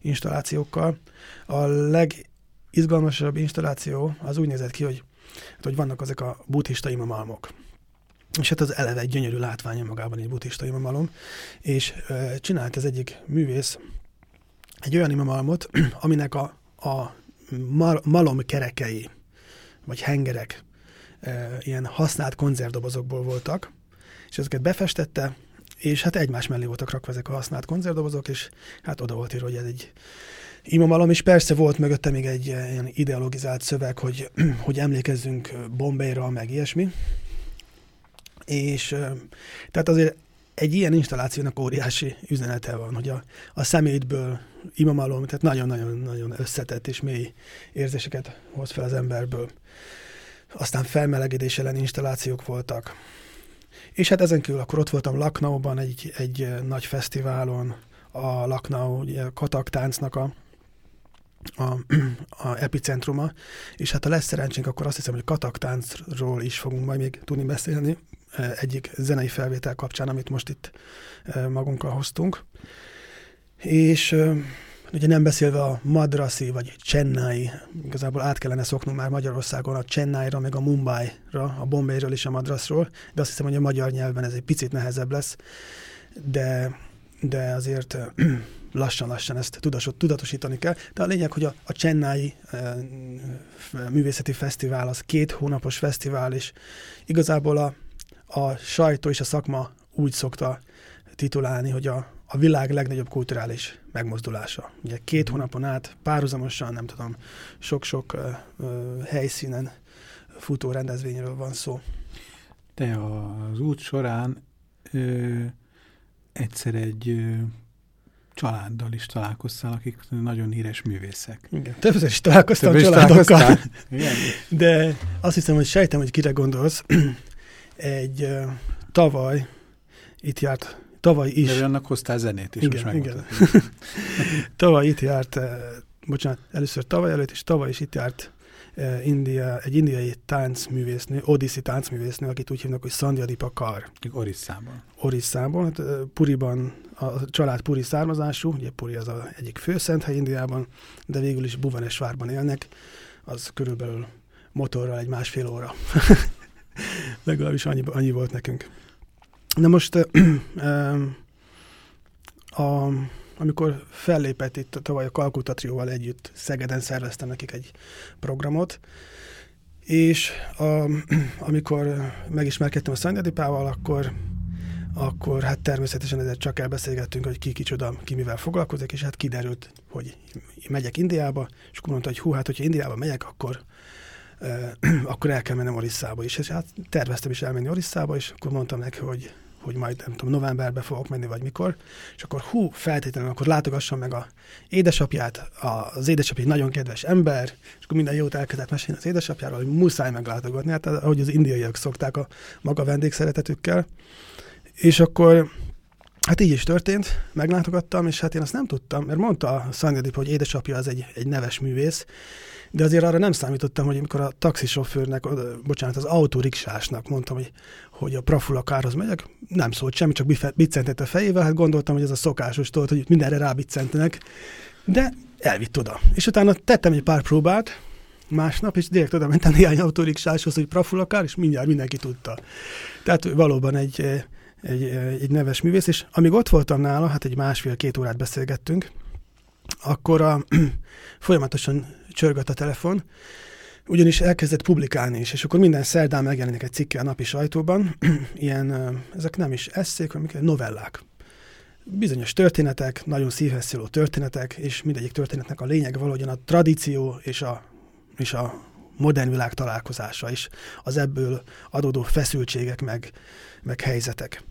C: installációkkal. A legizgalmasabb installáció az úgy nézett ki, hogy, hát, hogy vannak ezek a buddhista imamalmok. És hát az eleve egy gyönyörű látványa magában egy buddhista imamalom, és e, csinált az egyik művész egy olyan imamalmot, aminek a, a malom kerekei, vagy hengerek e, ilyen használt konzervdobozokból voltak, és ezeket befestette, és hát egymás mellé voltak rakva ezek a használt konzervdobozok, és hát oda volt írva, hogy ez egy imamalom, és persze volt mögötte még egy ilyen ideologizált szöveg, hogy, hogy emlékezzünk Bombayra, meg ilyesmi. És tehát azért egy ilyen installációnak óriási üzenete van, hogy a, a szemétből imamalom, tehát nagyon-nagyon-nagyon összetett és mély érzéseket hoz fel az emberből. Aztán felmelegedés ellen installációk voltak. És hát ezen kívül akkor ott voltam Laknauban egy, egy nagy fesztiválon, a Laknau ugye, táncnak a, a, a epicentruma, és hát ha lesz szerencsénk, akkor azt hiszem, hogy Katak táncról is fogunk majd még tudni beszélni, egyik zenei felvétel kapcsán, amit most itt magunkkal hoztunk. És ugye nem beszélve a madraszi vagy Chennai, igazából át kellene szoknunk már Magyarországon a Chennai-ra, meg a Mumbai-ra, a Bombayről és a Madrasról, de azt hiszem, hogy a magyar nyelven ez egy picit nehezebb lesz, de, de azért lassan-lassan ezt tudatosítani kell. De a lényeg, hogy a, a Chennai e, művészeti fesztivál az két hónapos fesztivál, és igazából a, a sajtó és a szakma úgy szokta titulálni, hogy a, a világ legnagyobb kulturális megmozdulása. Ugye két mhm. hónapon át párhuzamosan, nem tudom, sok-sok uh, uh, helyszínen futó rendezvényről van szó.
A: Te az út során ö, egyszer egy ö, családdal is találkoztál, akik nagyon híres művészek.
C: Igen, többször is találkoztam Többször családokkal. Igen. De azt hiszem, hogy sejtem, hogy kire gondolsz. egy uh, tavaly itt járt tavaly is...
A: De annak hoztál zenét is,
C: igen, igen. tavaly itt járt, eh, bocsánat, először tavaly előtt, és tavaly is itt járt eh, India, egy indiai táncművésznő, odiszi táncművésznő, akit úgy hívnak, hogy Sandhya Dipakar.
A: Orisszában.
C: Orisszában, hát Puriban, a család Puri származású, ugye Puri az a egyik főszenthely Indiában, de végül is Buvanesvárban élnek, az körülbelül motorral egy másfél óra. Legalábbis annyi, annyi volt nekünk. Na most, a, amikor fellépett itt tavaly a Kalkutatrióval együtt, Szegeden szerveztem nekik egy programot, és a, amikor megismerkedtem a Szanydadipával, akkor akkor hát természetesen ezért csak elbeszélgettünk, hogy ki kicsoda, ki mivel foglalkozik, és hát kiderült, hogy megyek Indiába, és akkor mondta, hogy hú, hát hogyha Indiába megyek, akkor euh, akkor el kell mennem Orisszába is. És hát terveztem is elmenni Orisszába, és akkor mondtam neki, hogy hogy majd nem tudom, novemberben fogok menni, vagy mikor, és akkor hú, feltétlenül akkor látogassam meg a édesapját, az édesapja egy nagyon kedves ember, és akkor minden jót elkezdett mesélni az édesapjáról, hogy muszáj meglátogatni, hát ahogy az indiaiak szokták a maga vendégszeretetükkel. És akkor Hát így is történt, meglátogattam, és hát én azt nem tudtam, mert mondta a Szanyadip, hogy édesapja az egy, egy neves művész, de azért arra nem számítottam, hogy amikor a taxisofőrnek, bocsánat, az autóriksásnak mondtam, hogy, hogy a Prafula kárhoz megyek, nem szólt semmi, csak biccentett a fejével, hát gondoltam, hogy ez a szokásos tolt, hogy mindenre rábiccentenek, de elvitt oda. És utána tettem egy pár próbát, másnap, és direkt oda mentem néhány autóriksáshoz, hogy Prafulakár, és mindjárt mindenki tudta. Tehát valóban egy, egy, egy neves művész, és amíg ott voltam nála, hát egy másfél-két órát beszélgettünk, akkor a, folyamatosan csörgött a telefon, ugyanis elkezdett publikálni is, és akkor minden szerdán megjelenik egy cikke a napi sajtóban, ilyen, ezek nem is eszék, hanem novellák. Bizonyos történetek, nagyon szívhez történetek, és mindegyik történetnek a lényeg valahogyan a tradíció és a, és a modern világ találkozása is, az ebből adódó feszültségek meg, meg helyzetek.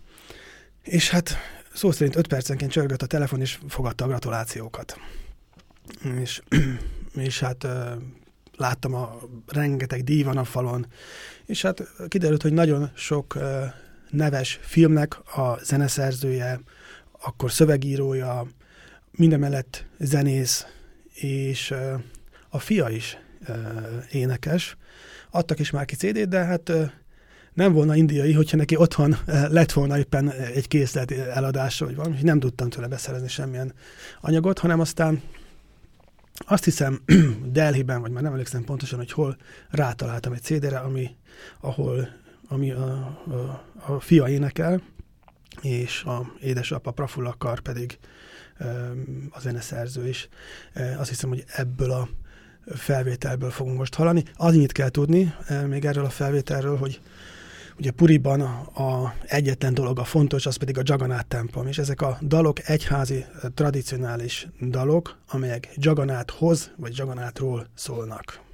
C: És hát szó szerint öt percenként csörgött a telefon, és fogadta a gratulációkat. És, és hát láttam a rengeteg díj van a falon, és hát kiderült, hogy nagyon sok neves filmnek a zeneszerzője, akkor szövegírója, mindemellett zenész, és a fia is énekes. Adtak is már ki CD-t, de hát nem volna indiai, hogyha neki otthon eh, lett volna éppen egy készlet eladása, vagy valami, nem tudtam tőle beszerezni semmilyen anyagot, hanem aztán azt hiszem Delhiben, vagy már nem emlékszem pontosan, hogy hol rátaláltam egy CD-re, ami, ahol ami a, a, a fia énekel, és a édesapa Prafula Kar pedig a zeneszerző is. Azt hiszem, hogy ebből a felvételből fogunk most hallani. Annyit kell tudni még erről a felvételről, hogy ugye Puriban a, a egyetlen dolog a fontos, az pedig a Jagannath templom, és ezek a dalok egyházi, tradicionális dalok, amelyek Jagannathhoz vagy Jagannathról szólnak.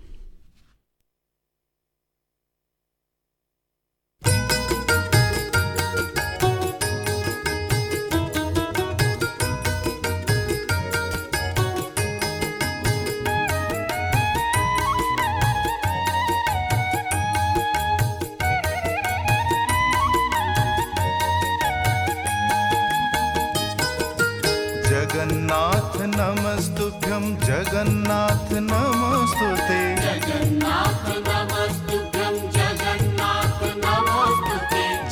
E: Jagannath नमस्तु ते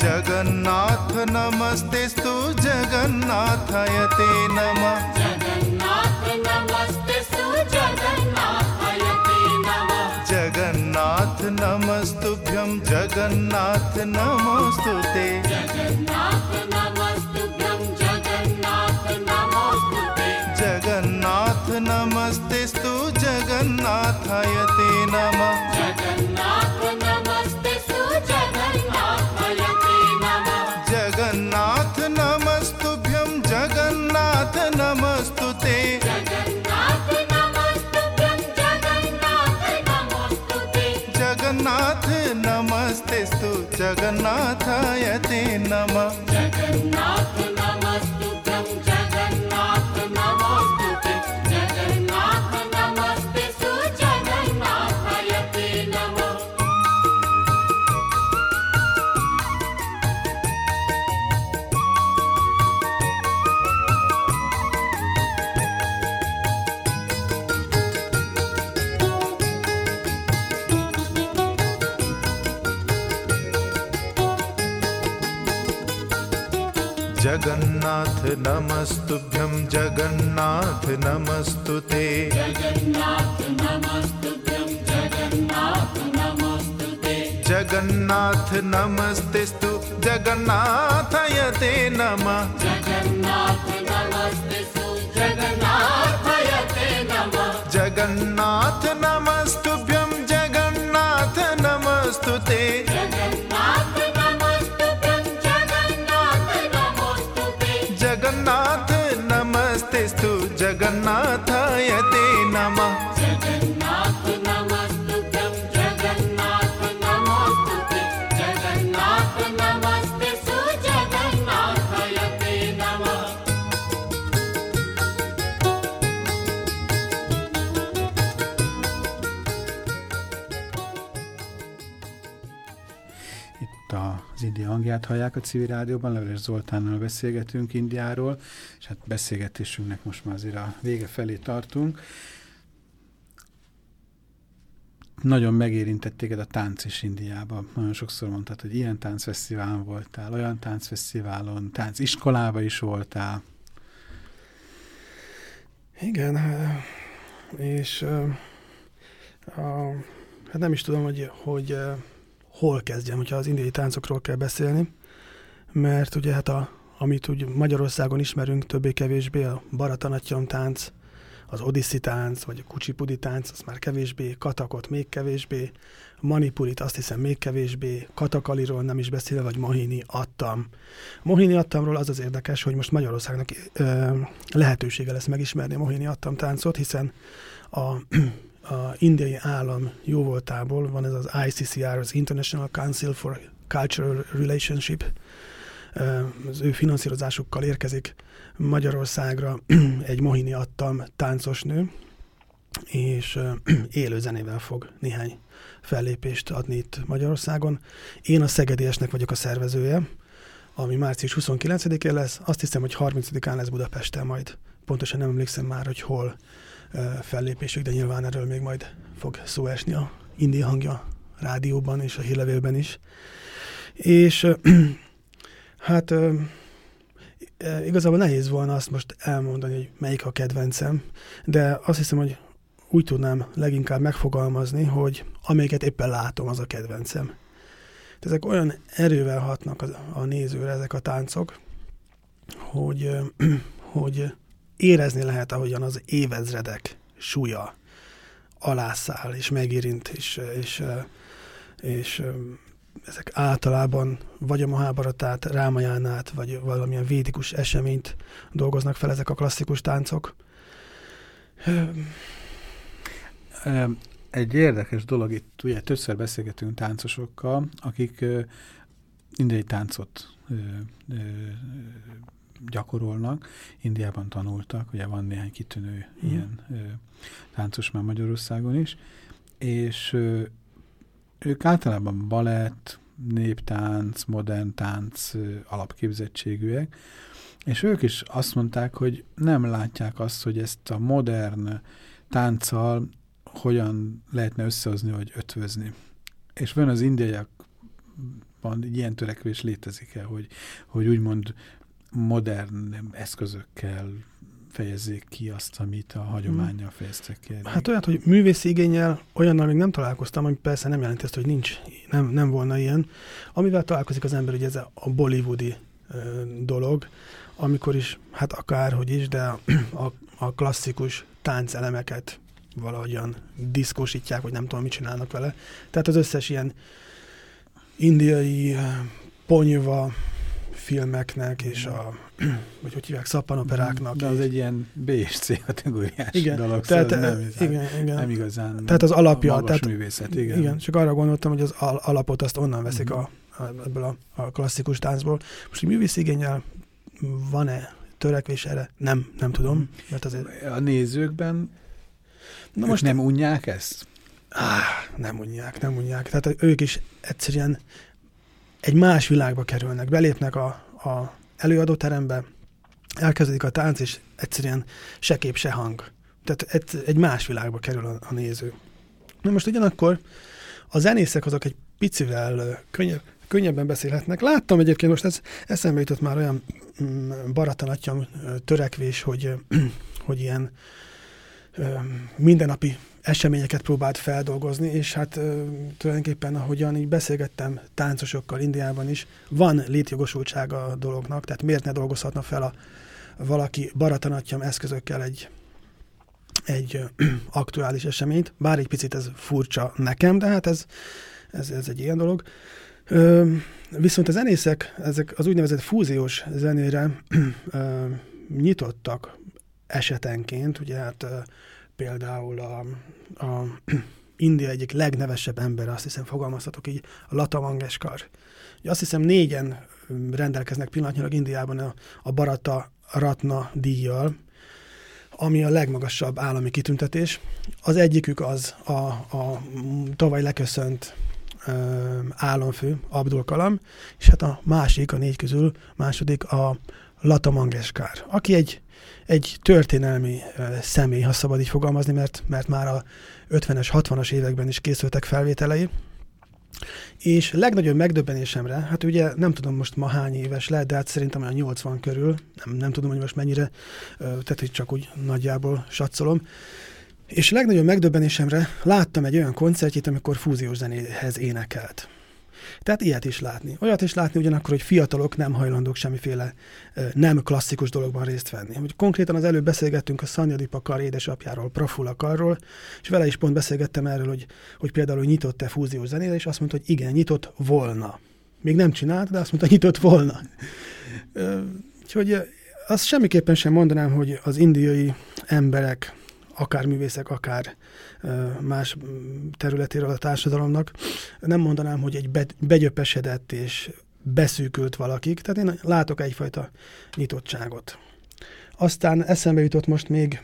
F: जगन्नाथ
E: नमस्ते स्तु जगन्नाथय ते नमः।
F: जगन्नाथ
E: नमस्तुभ्यं जगन्नाथ
F: नमोऽस्तु
E: ते नमस्तेस्तु जगन्नाथाय ते नमः।
F: जगन्नाथ नमस्तेस्तु जगन्नाथाय ते नमः।
E: जगन्नाथ नमस्तुभ्यं जगन्नाथ
F: जगन्नाथ नमस्तुभ्यं जगन्नाथ नमोस्तुते
E: जगन्नाथ नमस्तेस्तु जगन्नाथाय ते नमः।
F: नमस्तुभ्यं जगन्नाथ नमस्तु ते
E: जगन्नाथ नमस्तेस्तु जगन्नाथय ते नम।
F: जगन्नाथ
E: नमस्तुभ्यं जगन्नाथ
A: नमस्तु hangját hallják a civil rádióban, Leveles Zoltánnal beszélgetünk Indiáról, és hát beszélgetésünknek most már azért a vége felé tartunk. Nagyon megérintett téged a tánc is Indiában. Nagyon sokszor mondtad, hogy ilyen táncfesztiválon voltál, olyan táncfesztiválon, tánciskolában is voltál.
C: Igen, eh, és a, hát nem is tudom, hogy, hogy hol kezdjem, hogyha az indiai táncokról kell beszélni, mert ugye hát a, amit úgy Magyarországon ismerünk többé-kevésbé, a Bharatanatyam tánc, az Odissi tánc, vagy a Kucsipudi tánc, az már kevésbé, Katakot még kevésbé, Manipurit azt hiszem még kevésbé, Katakaliról nem is beszélve, vagy Mohini Attam. Mohini Attamról az az érdekes, hogy most Magyarországnak ö, lehetősége lesz megismerni a Mohini Attam táncot, hiszen a, a indiai állam jóvoltából van ez az ICCR, az International Council for Cultural Relationship, az ő finanszírozásukkal érkezik Magyarországra egy Mohini Attam táncosnő, és ö, élő zenével fog néhány fellépést adni itt Magyarországon. Én a Szegediesnek vagyok a szervezője, ami március 29-én lesz. Azt hiszem, hogy 30-án lesz Budapesten majd. Pontosan nem emlékszem már, hogy hol fellépésük, de nyilván erről még majd fog szó esni a India hangja rádióban és a hírlevélben is. És hát igazából nehéz volna azt most elmondani, hogy melyik a kedvencem, de azt hiszem, hogy úgy tudnám leginkább megfogalmazni, hogy amelyiket éppen látom, az a kedvencem. Tehát ezek olyan erővel hatnak a, a nézőre ezek a táncok, hogy, hogy érezni lehet, ahogyan az évezredek súlya alászáll és megérint, és, és, és ezek általában vagy a Mahábaratát, Rámajánát, vagy valamilyen védikus eseményt dolgoznak fel ezek a klasszikus táncok.
A: Egy érdekes dolog, itt ugye többször beszélgetünk táncosokkal, akik indiai táncot gyakorolnak, Indiában tanultak, ugye van néhány kitűnő
C: Mhm.
A: ilyen ö, táncos már Magyarországon is, és ö, ők általában balett, néptánc, modern tánc ö, alapképzettségűek, és ők is azt mondták, hogy nem látják azt, hogy ezt a modern tánccal hogyan lehetne összehozni, vagy ötvözni. És van az indiaiakban ilyen törekvés létezik-e, hogy, hogy úgymond modern eszközökkel fejezzék ki azt, amit a hagyományjal fejeztek ki.
C: Hát olyat, hogy művészi igényel olyannal még nem találkoztam, ami persze nem jelenti azt, hogy nincs, nem, nem volna ilyen. Amivel találkozik az ember, ugye ez a bollywoodi ö, dolog, amikor is, hát akárhogy is, de a, a, a klasszikus táncelemeket valahogyan diszkosítják, vagy nem tudom, mit csinálnak vele. Tehát az összes ilyen indiai ponyva filmeknek, és a, vagy hogy hívják, szappanoperáknak.
A: De az egy ilyen B és C kategóriás
C: igen,
A: dolog,
C: tehát,
A: szóval
C: nem,
A: igazán,
C: igen, igen.
A: nem igazán
C: Tehát az alapja, tehát-
A: művészet, igen.
C: igen, csak arra gondoltam, hogy az al- alapot azt onnan veszik
A: Mhm.
C: a, ebből a, a klasszikus táncból. Most, hogy művész igényel van-e törekvés erre? Nem, nem tudom,
A: Mhm.
C: mert azért...
A: A nézőkben
C: Na most
A: nem unják ezt?
C: Á, nem unják, nem unják. Tehát ők is egyszerűen egy más világba kerülnek, belépnek a, a előadóterembe, elkezdődik a tánc, és egyszerűen se kép, se hang. Tehát egy, egy más világba kerül a, a néző. Na most ugyanakkor a zenészek azok egy picivel könnyebb, könnyebben beszélhetnek. Láttam egyébként, most ez eszembe jutott már olyan mm, baratanattyam ö, törekvés, hogy, hogy ilyen mindennapi eseményeket próbált feldolgozni, és hát tulajdonképpen ahogyan így beszélgettem táncosokkal Indiában is, van létjogosultsága a dolognak, tehát miért ne dolgozhatna fel a valaki baratanattyam eszközökkel egy, egy aktuális eseményt, bár egy picit ez furcsa nekem, de hát ez, ez, ez egy ilyen dolog. Ö, viszont a zenészek, ezek az úgynevezett fúziós zenére ö, nyitottak esetenként, ugye hát például a, a India egyik legnevesebb ember, azt hiszem fogalmazhatok így, a Lata Mangeskar. Ugye azt hiszem négyen ö, rendelkeznek pillanatnyilag Indiában a, a Barata Ratna díjjal, ami a legmagasabb állami kitüntetés. Az egyikük az a, a tavaly leköszönt ö, államfő, Abdul Kalam, és hát a másik, a négy közül, második a Lata Mangeskar, aki egy, egy történelmi személy, ha szabad így fogalmazni, mert, mert már a 50-es, 60-as években is készültek felvételei, és legnagyobb megdöbbenésemre, hát ugye nem tudom most ma hány éves lehet, de hát szerintem olyan 80 körül, nem, nem tudom, hogy most mennyire, tehát hogy csak úgy nagyjából satszolom, és legnagyobb megdöbbenésemre láttam egy olyan koncertjét, amikor fúziós zenéhez énekelt. Tehát ilyet is látni. Olyat is látni ugyanakkor, hogy fiatalok nem hajlandók semmiféle nem klasszikus dologban részt venni. Hogy konkrétan az előbb beszélgettünk a Szanyadipa kar édesapjáról, Prafula karról, és vele is pont beszélgettem erről, hogy, hogy például hogy nyitott-e fúziós zenére, és azt mondta, hogy igen, nyitott volna. Még nem csinált, de azt mondta, nyitott volna. Úgyhogy azt semmiképpen sem mondanám, hogy az indiai emberek, akár művészek, akár más területéről a társadalomnak, nem mondanám, hogy egy be, begyöpesedett és beszűkült valakik, tehát én látok egyfajta nyitottságot. Aztán eszembe jutott most még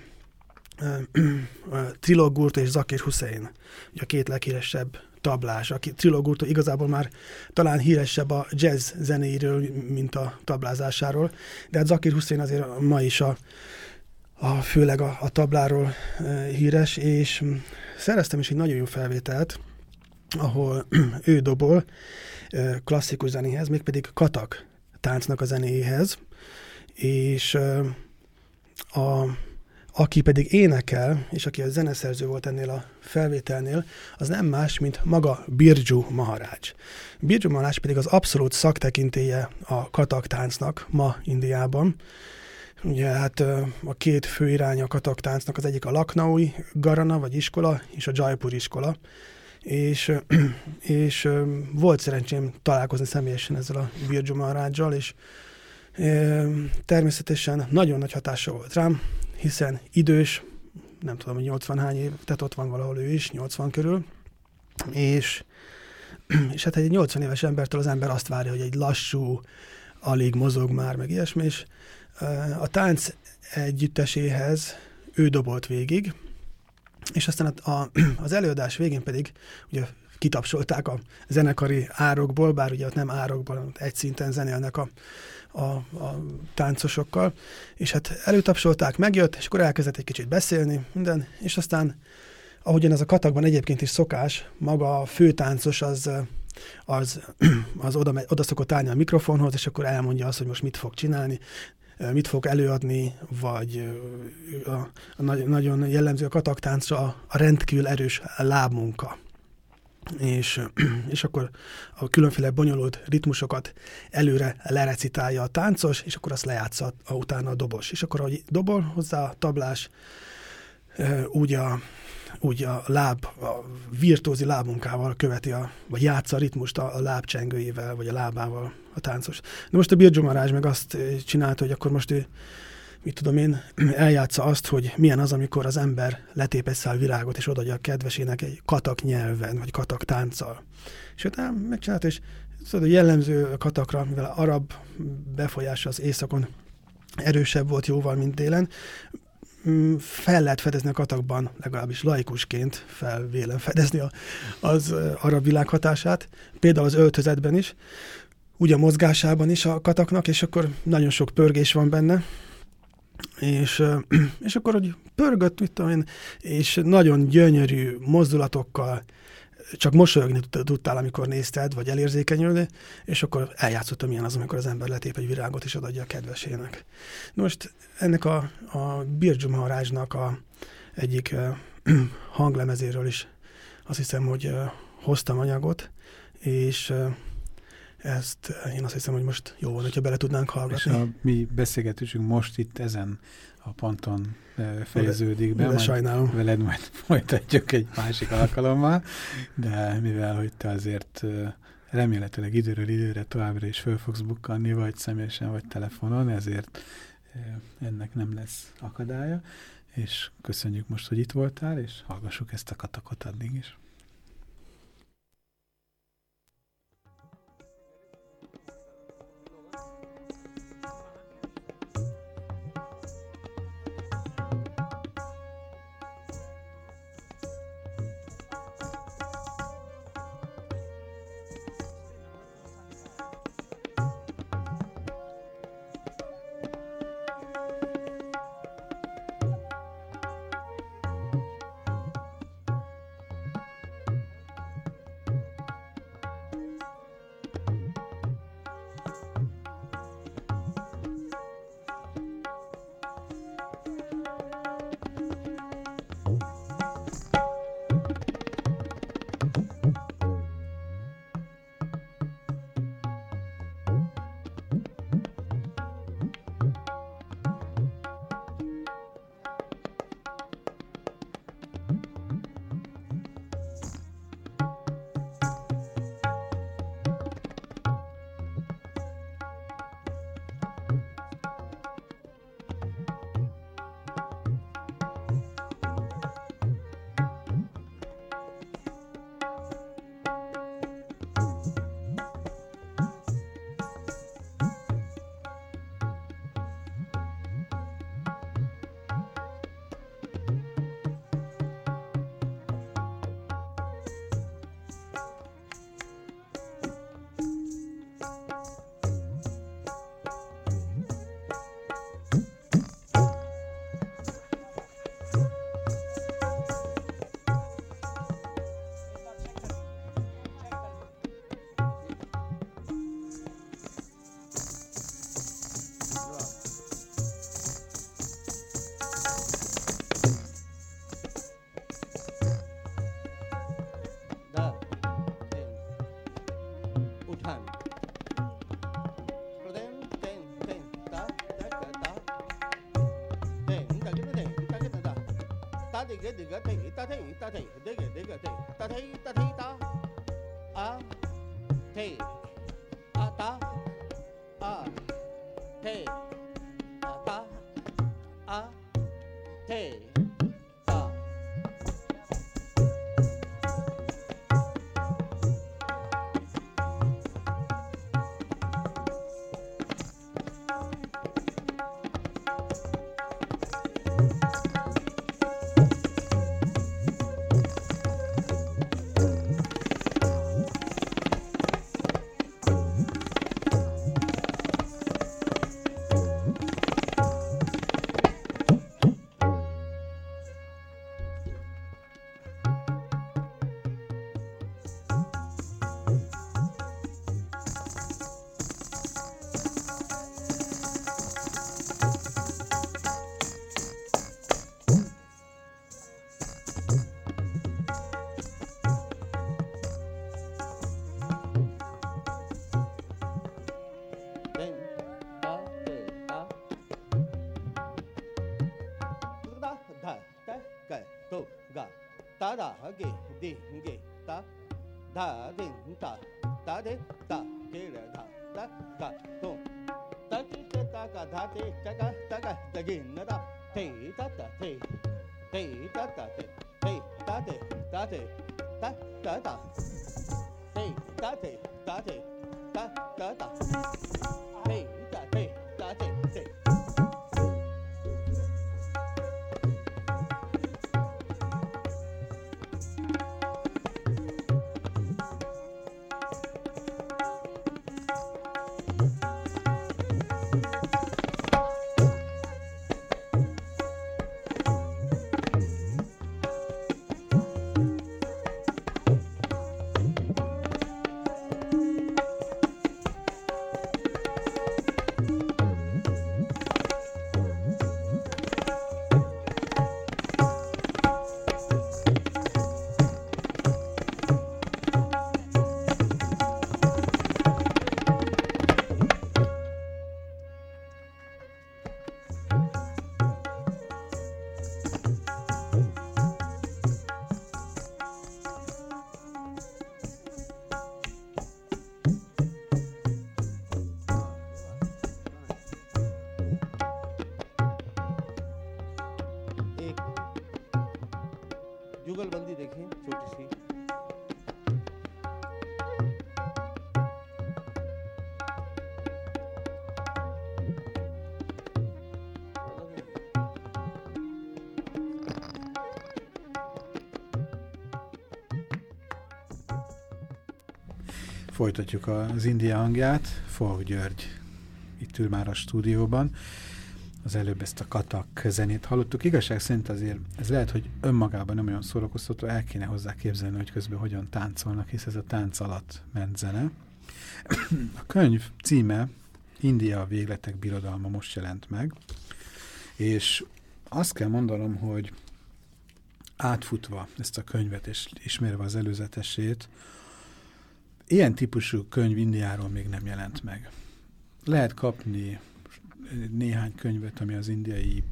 C: Trilog Gurto és Zakir Hussein, ugye a két leghíresebb tablás, aki Trilog Gurto igazából már talán híresebb a jazz zenéiről, mint a tablázásáról, de hát Zakir Hussein azért ma is a, a főleg a, a tabláról híres, és mm, szereztem is egy nagyon jó felvételt, ahol ő dobol klasszikus zenéhez, mégpedig katak táncnak a zenéhez, és a, aki pedig énekel, és aki a zeneszerző volt ennél a felvételnél, az nem más, mint maga Birju Maharaj. Birju Maharaj pedig az abszolút szaktekintélye a katak táncnak ma Indiában. Ugye hát a két fő iránya a katak táncnak, az egyik a Laknaui Garana, vagy iskola, és a Jaipur iskola. És, és volt szerencsém találkozni személyesen ezzel a Birju Maharajjal, és természetesen nagyon nagy hatása volt rám, hiszen idős, nem tudom, hogy 80 hány év, tehát ott van valahol ő is, 80 körül, és, és hát egy 80 éves embertől az ember azt várja, hogy egy lassú, alig mozog már, meg ilyesmi, és a tánc együtteséhez ő dobolt végig, és aztán a, a, az előadás végén pedig ugye kitapsolták a zenekari árokból, bár ugye ott nem árokból, egy szinten zenélnek a, a, a táncosokkal, és hát előtapsolták, megjött, és akkor elkezdett egy kicsit beszélni, minden, és aztán, ahogyan ez a katakban egyébként is szokás, maga a főtáncos az, az, az oda, megy- oda szokott állni a mikrofonhoz, és akkor elmondja azt, hogy most mit fog csinálni, mit fog előadni, vagy a, a nagy- nagyon jellemző a kataktáncra a, rendkívül erős lábmunka és, és akkor a különféle bonyolult ritmusokat előre lerecitálja a táncos, és akkor azt lejátsza a, utána a dobos. És akkor, ahogy dobol hozzá a tablás, úgy a, úgy a láb, a virtuózi lábunkával követi, a, vagy játsza a ritmust a, a lábcsengőjével, vagy a lábával a táncos. De most a Birju Maharaj meg azt ö, csinálta, hogy akkor most ő mit tudom én, eljátsza azt, hogy milyen az, amikor az ember letép egy szál virágot, és odaadja a kedvesének egy katak nyelven, vagy katak tánccal. És utána megcsinálta, és hogy jellemző katakra, mivel arab befolyása az északon erősebb volt jóval, mint délen, mm, fel lehet fedezni a katakban, legalábbis laikusként fel vélem fedezni a, az ö, arab világ hatását, például az öltözetben is, úgy a mozgásában is a kataknak, és akkor nagyon sok pörgés van benne, és, és akkor, hogy pörgött, mit tudom én, és nagyon gyönyörű mozdulatokkal, csak mosolyogni tud- tudtál, amikor nézted, vagy elérzékenyülni, és akkor eljátszottam milyen az, amikor az ember letép egy virágot, és odaadja a kedvesének. Most ennek a, a Birju Maharajnak a egyik hanglemezéről is azt hiszem, hogy hoztam anyagot, és ezt én azt hiszem, hogy most jó van, hogyha bele tudnánk
A: És
C: hallgatni.
A: a mi beszélgetésünk most itt ezen a ponton ö, fejeződik be,
C: de
A: majd
C: sajnálom.
A: veled majd folytatjuk egy másik alkalommal, de mivel, hogy te azért ö, remélhetőleg időről időre továbbra is föl fogsz bukkanni, vagy személyesen, vagy telefonon, ezért ö, ennek nem lesz akadálya, és köszönjük most, hogy itt voltál, és hallgassuk ezt a katakot addig is.
G: Ge di ga te ta te ta te de ge de ga ge de ge ta da de ta da de ta te ra da da ta to ta ti te ta ka da te ta ka ta ka ta ge na da te ta ta te te ta ta te te ta te ta te ta ta ta
A: Folytatjuk az India hangját. Fogh György itt ül már a stúdióban. Az előbb ezt a katak zenét hallottuk. Igazság szerint azért ez lehet, hogy önmagában nem olyan szórakoztató, el kéne hozzá képzelni, hogy közben hogyan táncolnak, hisz ez a tánc alatt ment zene. A könyv címe India a végletek birodalma most jelent meg, és azt kell mondanom, hogy átfutva ezt a könyvet, és ismerve az előzetesét, ilyen típusú könyv Indiáról még nem jelent meg. Lehet kapni néhány könyvet, ami az indiai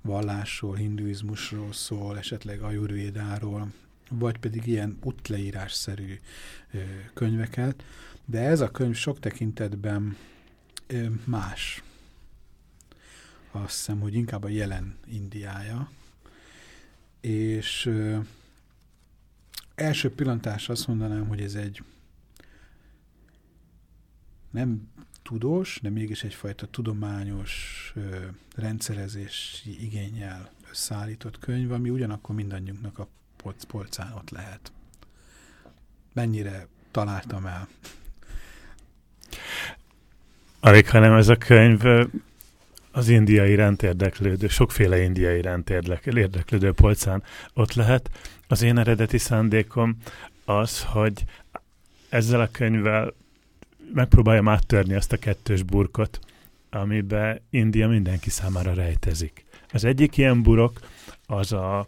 A: vallásról, hinduizmusról szól, esetleg ajurvédáról, vagy pedig ilyen útleírásszerű könyveket, de ez a könyv sok tekintetben más. Azt hiszem, hogy inkább a jelen Indiája, és első pillantás azt mondanám, hogy ez egy nem tudós, de mégis egyfajta tudományos ö, rendszerezési igényel összeállított könyv, ami ugyanakkor mindannyiunknak a polc polcán ott lehet. Mennyire találtam el?
H: Alig, hanem ez a könyv az India iránt érdeklődő, sokféle India iránt érdek, érdeklődő polcán ott lehet. Az én eredeti szándékom az, hogy ezzel a könyvvel megpróbáljam áttörni azt a kettős burkot, amiben India mindenki számára rejtezik. Az egyik ilyen burok az a,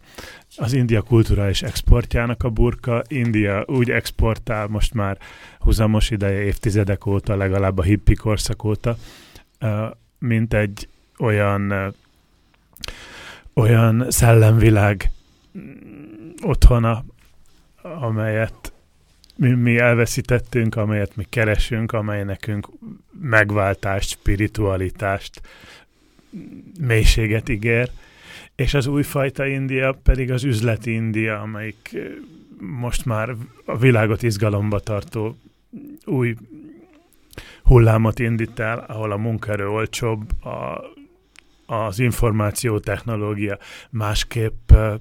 H: az India kulturális exportjának a burka. India úgy exportál most már húzamos ideje, évtizedek óta, legalább a hippi korszak óta, mint egy olyan, olyan szellemvilág, otthona, amelyet mi, mi elveszítettünk, amelyet mi keresünk, amely nekünk megváltást, spiritualitást, mélységet ígér, és az újfajta India pedig az üzleti India, amelyik eh, most már a világot izgalomba tartó új hullámot indít el, ahol a munkaerő olcsóbb, a, az információtechnológia másképp eh,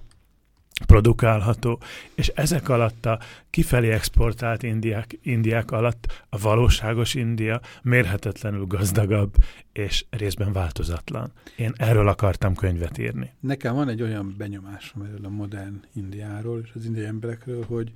H: produkálható, és ezek alatt a kifelé exportált indiák, indiák alatt a valóságos India mérhetetlenül gazdagabb és részben változatlan. Én erről akartam könyvet írni.
A: Nekem van egy olyan benyomásom erről a modern Indiáról és az indiai emberekről, hogy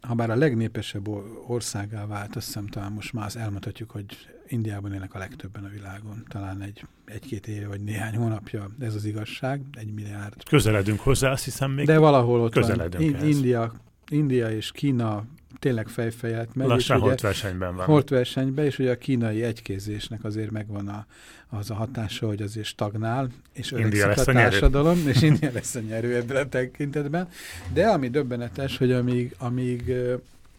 A: ha bár a legnépesebb országá vált, azt hiszem talán most már azt elmondhatjuk, hogy Indiában élnek a legtöbben a világon. Talán egy, egy-két éve vagy néhány hónapja ez az igazság, egy milliárd.
H: Közeledünk hozzá, azt hiszem még.
A: De valahol ott
H: közeledünk
A: van. India, India és Kína tényleg fejfejet
H: megy. Lassan holt versenyben van.
A: Holt versenyben, és ugye a kínai egykézésnek azért megvan a, az a hatása, hogy azért stagnál, és lesz a, a társadalom, és India lesz a nyerő ebben a tekintetben. De ami döbbenetes, hogy amíg, amíg,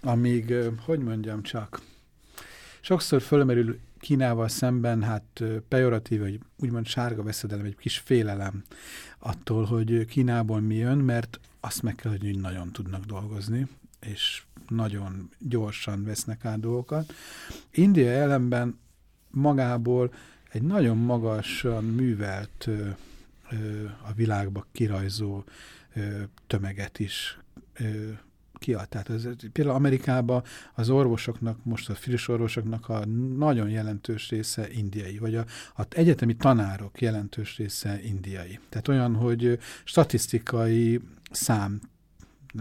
A: amíg hogy mondjam csak, sokszor fölmerül Kínával szemben hát pejoratív, vagy úgymond sárga veszedelem, egy kis félelem attól, hogy Kínából mi jön, mert azt meg kell, hogy nagyon tudnak dolgozni, és nagyon gyorsan vesznek át dolgokat. India ellenben magából egy nagyon magasan művelt ö, ö, a világba kirajzó ö, tömeget is kiad. Tehát ez, például Amerikában az orvosoknak, most a friss orvosoknak a nagyon jelentős része indiai, vagy a, a egyetemi tanárok jelentős része indiai. Tehát olyan, hogy statisztikai szám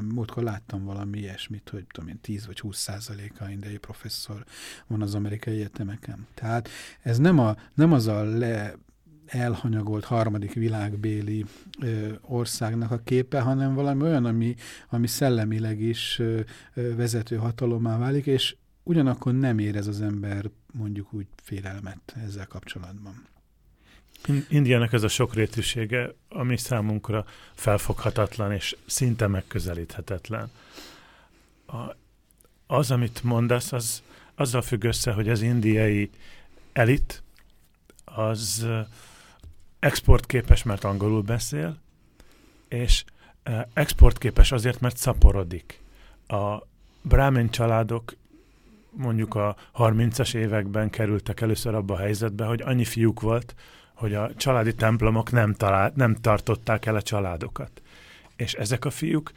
A: múltkor láttam valami ilyesmit, hogy tudom én, 10 vagy 20 százaléka indiai professzor van az amerikai egyetemeken. Tehát ez nem, a, nem az a le elhanyagolt harmadik világbéli ö, országnak a képe, hanem valami olyan, ami, ami szellemileg is ö, vezető hatalomá válik, és ugyanakkor nem érez az ember mondjuk úgy félelmet ezzel kapcsolatban.
H: Indiának ez a sokrétűsége, ami számunkra felfoghatatlan és szinte megközelíthetetlen. A, az, amit mondasz, az azzal függ össze, hogy az indiai elit az exportképes, mert angolul beszél, és exportképes azért, mert szaporodik. A Brahmin családok mondjuk a 30-as években kerültek először abba a helyzetbe, hogy annyi fiúk volt, hogy a családi templomok nem, talált, nem tartották el a családokat. És ezek a fiúk,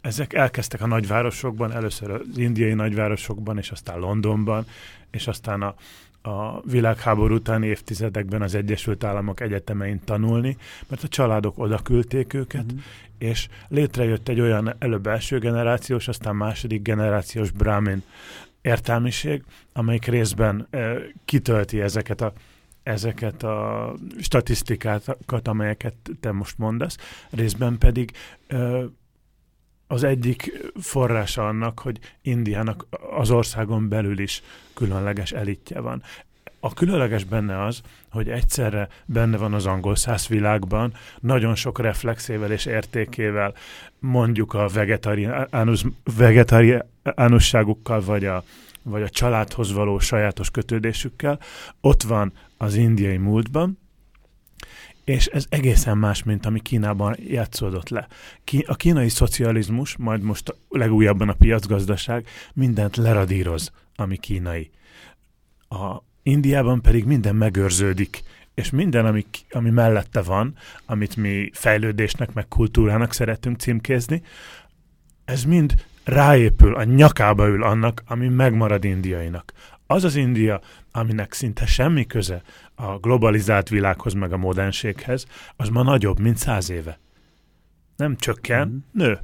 H: ezek elkezdtek a nagyvárosokban, először az indiai nagyvárosokban, és aztán Londonban, és aztán a, a világháború utáni évtizedekben az Egyesült Államok egyetemein tanulni, mert a családok oda küldték őket, mm. és létrejött egy olyan előbb első generációs, aztán második generációs brahmin értelmiség, amelyik részben e, kitölti ezeket a ezeket a statisztikákat, amelyeket te most mondasz, részben pedig e, az egyik forrása annak, hogy Indiának az országon belül is különleges elitje van. A különleges benne az, hogy egyszerre benne van az angol száz világban, nagyon sok reflexével és értékével, mondjuk a vegetariánus, vegetariánusságukkal, vagy a, vagy a családhoz való sajátos kötődésükkel, ott van az indiai múltban, és ez egészen más, mint ami Kínában játszódott le. A kínai szocializmus, majd most legújabban a piacgazdaság mindent leradíroz, ami kínai. A Indiában pedig minden megőrződik, és minden, ami, ami mellette van, amit mi fejlődésnek, meg kultúrának szeretünk címkézni, ez mind ráépül, a nyakába ül annak, ami megmarad indiainak. Az az India, aminek szinte semmi köze a globalizált világhoz, meg a modernséghez, az ma nagyobb, mint száz éve. Nem csökken, mm. nő.